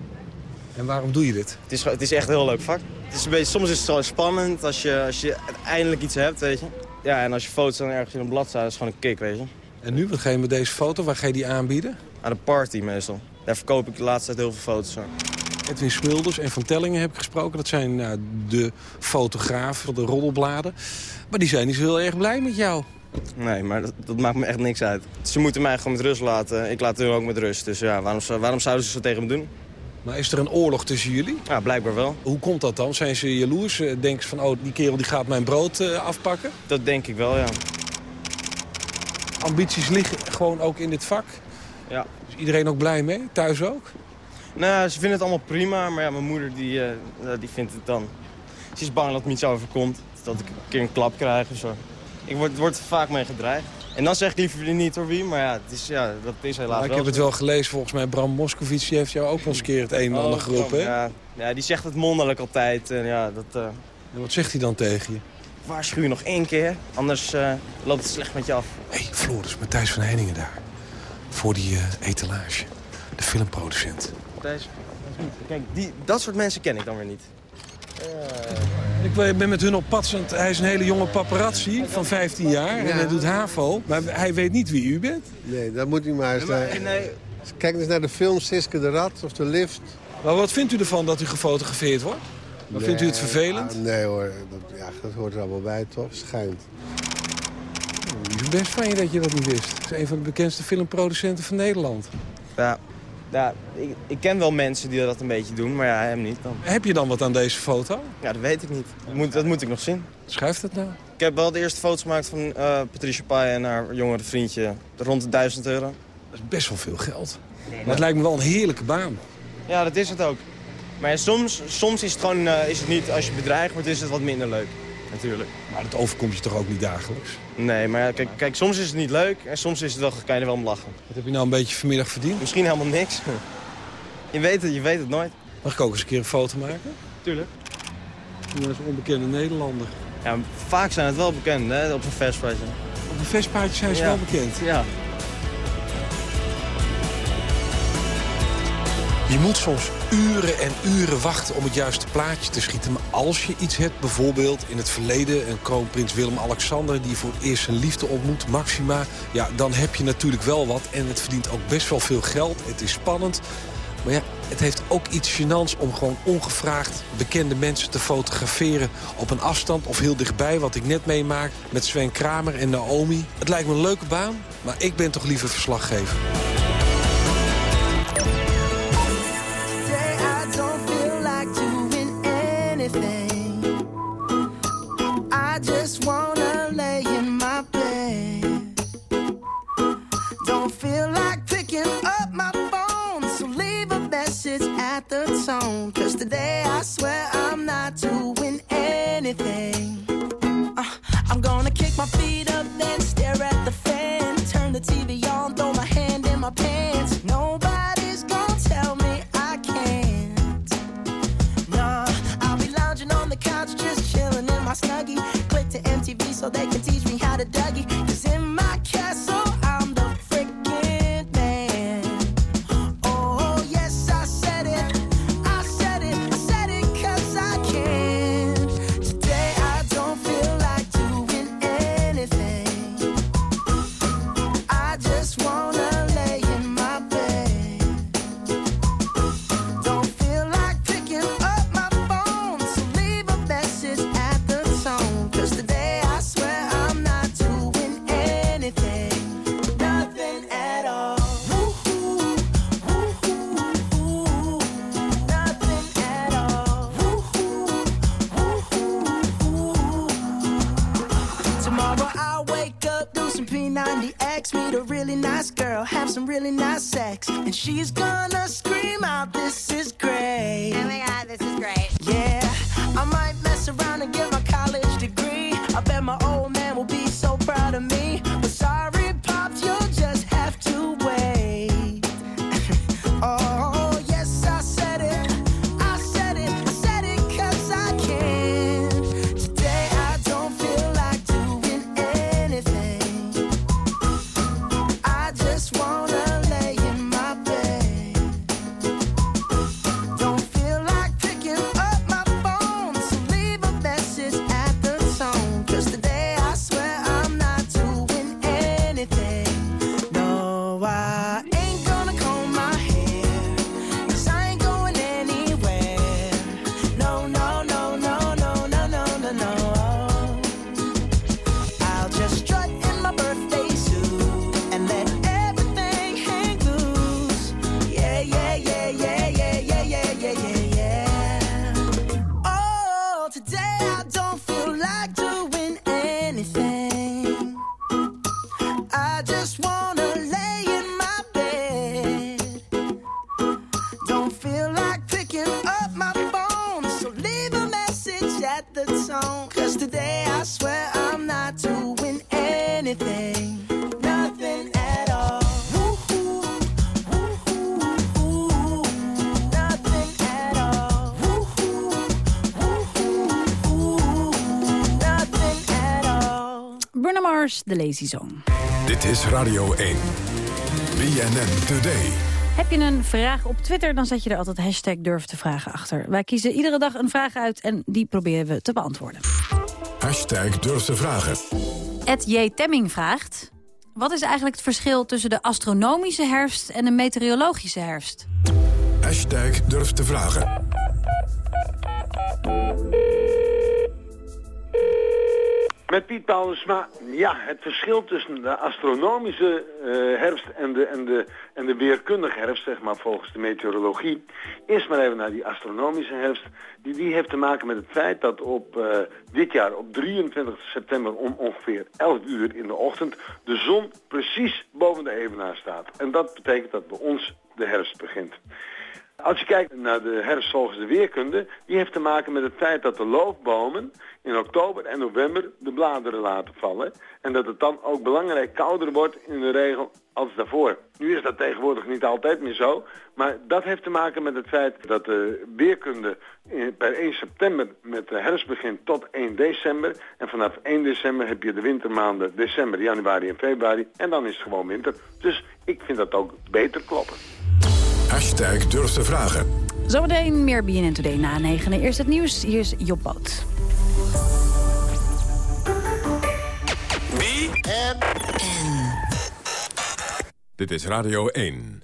En waarom doe je dit? Het is, het is echt een heel leuk vak. Het is een beetje, soms is het zo spannend als je, als je eindelijk iets hebt, weet je. Ja, en als je foto's dan ergens in een blad staat, is het gewoon een kick, weet je. En nu, wat ga je met deze foto? Waar ga je die aanbieden? Aan de party meestal. Daar verkoop ik de laatste tijd heel veel foto's van. Edwin Smulders en Van Tellingen heb ik gesproken. Dat zijn nou, de fotografen van de roddelbladen. Maar die zijn niet zo heel erg blij met jou. Nee, maar dat, dat maakt me echt niks uit. Ze moeten mij gewoon met rust laten. Ik laat hun ook met rust. Dus ja, waarom, waarom zouden ze zo tegen me doen? Maar is er een oorlog tussen jullie? Ja, blijkbaar wel. Hoe komt dat dan? Zijn ze jaloers? Eh, Denken ze van, oh, die kerel die gaat mijn brood eh, afpakken? Dat denk ik wel, ja. Ambities liggen gewoon ook in dit vak. Ja. Is iedereen ook blij mee? Thuis ook? Nou, ze vinden het allemaal prima, maar ja, mijn moeder die, eh, die vindt het dan... Ze is bang dat me iets overkomt, dat ik een keer een klap krijg of zo. Ik word, word er vaak mee gedreigd. En dan zeg ik liever niet door wie, maar ja, het is, ja dat is helaas Maar ik wel heb het wel gelezen, volgens mij Bram Moskovic die heeft jou ook wel eens een keer het een en ander Oh, geroepen. hè? Ja, ja, die zegt het mondelijk altijd. En ja, dat, eh, En wat zegt hij dan tegen je? waarschuw je nog één keer, anders eh, loopt het slecht met je af. Hé, hey, Floris, Matthijs van Henningen daar. Voor die eh, etalage. De filmproducent. Deze. Kijk, die, dat soort mensen ken ik dan weer niet. Ik ben met hun op pad. want Hij is een hele jonge paparazzi van 15 jaar. En hij doet HAVO. Maar hij weet niet wie u bent. Nee, dat moet u maar eens... Nee, nee. Kijk eens naar de film Siske de Rat of de Lift. Maar wat vindt u ervan dat u gefotografeerd wordt? Maar vindt u het vervelend? ah, nee hoor, dat, ja, dat hoort er allemaal bij toch? Schijnt. Het is best van je dat je dat niet wist. Het is een van de bekendste filmproducenten van Nederland. Ja, ja ik, ik ken wel mensen die dat een beetje doen, maar ja, hem niet dan. Heb je dan wat aan deze foto? Ja, dat weet ik niet. Dat moet, dat moet ik nog zien. Schuift het nou? Ik heb wel de eerste foto's gemaakt van eh, Patricia Pai en haar jongere vriendje. Rond de 1000 euro. Dat is best wel veel geld. Maar het lijkt me wel een heerlijke baan. Ja, dat is het ook. Maar ja, soms, soms is het gewoon eh, is het niet, als je bedreigd wordt, is het wat minder leuk. Natuurlijk. Maar dat overkomt je toch ook niet dagelijks? Nee, maar kijk, kijk, soms is het niet leuk en soms is het wel, kan je er wel om lachen. Wat heb je nou een beetje vanmiddag verdiend? Misschien helemaal niks. je, weet het, je weet het nooit. Mag ik ook eens een keer een foto maken? Tuurlijk. Dat is een onbekende Nederlander. Ja, vaak zijn het wel bekend, hè, op een festpaadje. Op een festpaadje zijn ze Ja. wel bekend? Ja. Je moet soms uren en uren wachten om het juiste plaatje te schieten. Maar als je iets hebt, bijvoorbeeld in het verleden... een kroonprins Willem-Alexander die voor het eerst zijn liefde ontmoet, Maxima... ja, dan heb je natuurlijk wel wat. En het verdient ook best wel veel geld. Het is spannend. Maar ja, het heeft ook iets gênants om gewoon ongevraagd bekende mensen te fotograferen op een afstand of heel dichtbij, wat ik net meemaak met Sven Kramer en Naomi. Het lijkt me een leuke baan, maar ik ben toch liever verslaggever. Cause today The Lazy Song. Dit is Radio 1. BNN Today. Heb je een vraag op Twitter, dan zet je er altijd hashtag durf te vragen achter. Wij kiezen iedere dag een vraag uit en die proberen we te beantwoorden. Hashtag durf te vragen. Ed J. Temming vraagt... Wat is eigenlijk het verschil tussen de astronomische herfst en de meteorologische herfst? Hashtag durf te vragen. Met Piet Paulusma, ja, het verschil tussen de astronomische eh, herfst en de, en, de, en de weerkundige herfst, zeg maar volgens de meteorologie. Eerst maar even naar die astronomische herfst. Die, die heeft te maken met het feit dat op eh, dit jaar, op 23 september om ongeveer 11 uur in de ochtend, de zon precies boven de evenaar staat. En dat betekent dat bij ons de herfst begint. Als je kijkt naar de herfst volgens de weerkunde, die heeft te maken met het feit dat de loofbomen in oktober en november de bladeren laten vallen. En dat het dan ook belangrijk kouder wordt in de regel als daarvoor. Nu is dat tegenwoordig niet altijd meer zo, maar dat heeft te maken met het feit dat de weerkunde per 1 september met de herfst begint tot 1 december. En vanaf 1 december heb je de wintermaanden december, januari en februari en dan is het gewoon winter. Dus ik vind dat ook beter kloppen. Hashtag durf te vragen. Zometeen meer BNN Today na negenen. Eerst het nieuws, hier is Job Boot. Dit is Radio 1.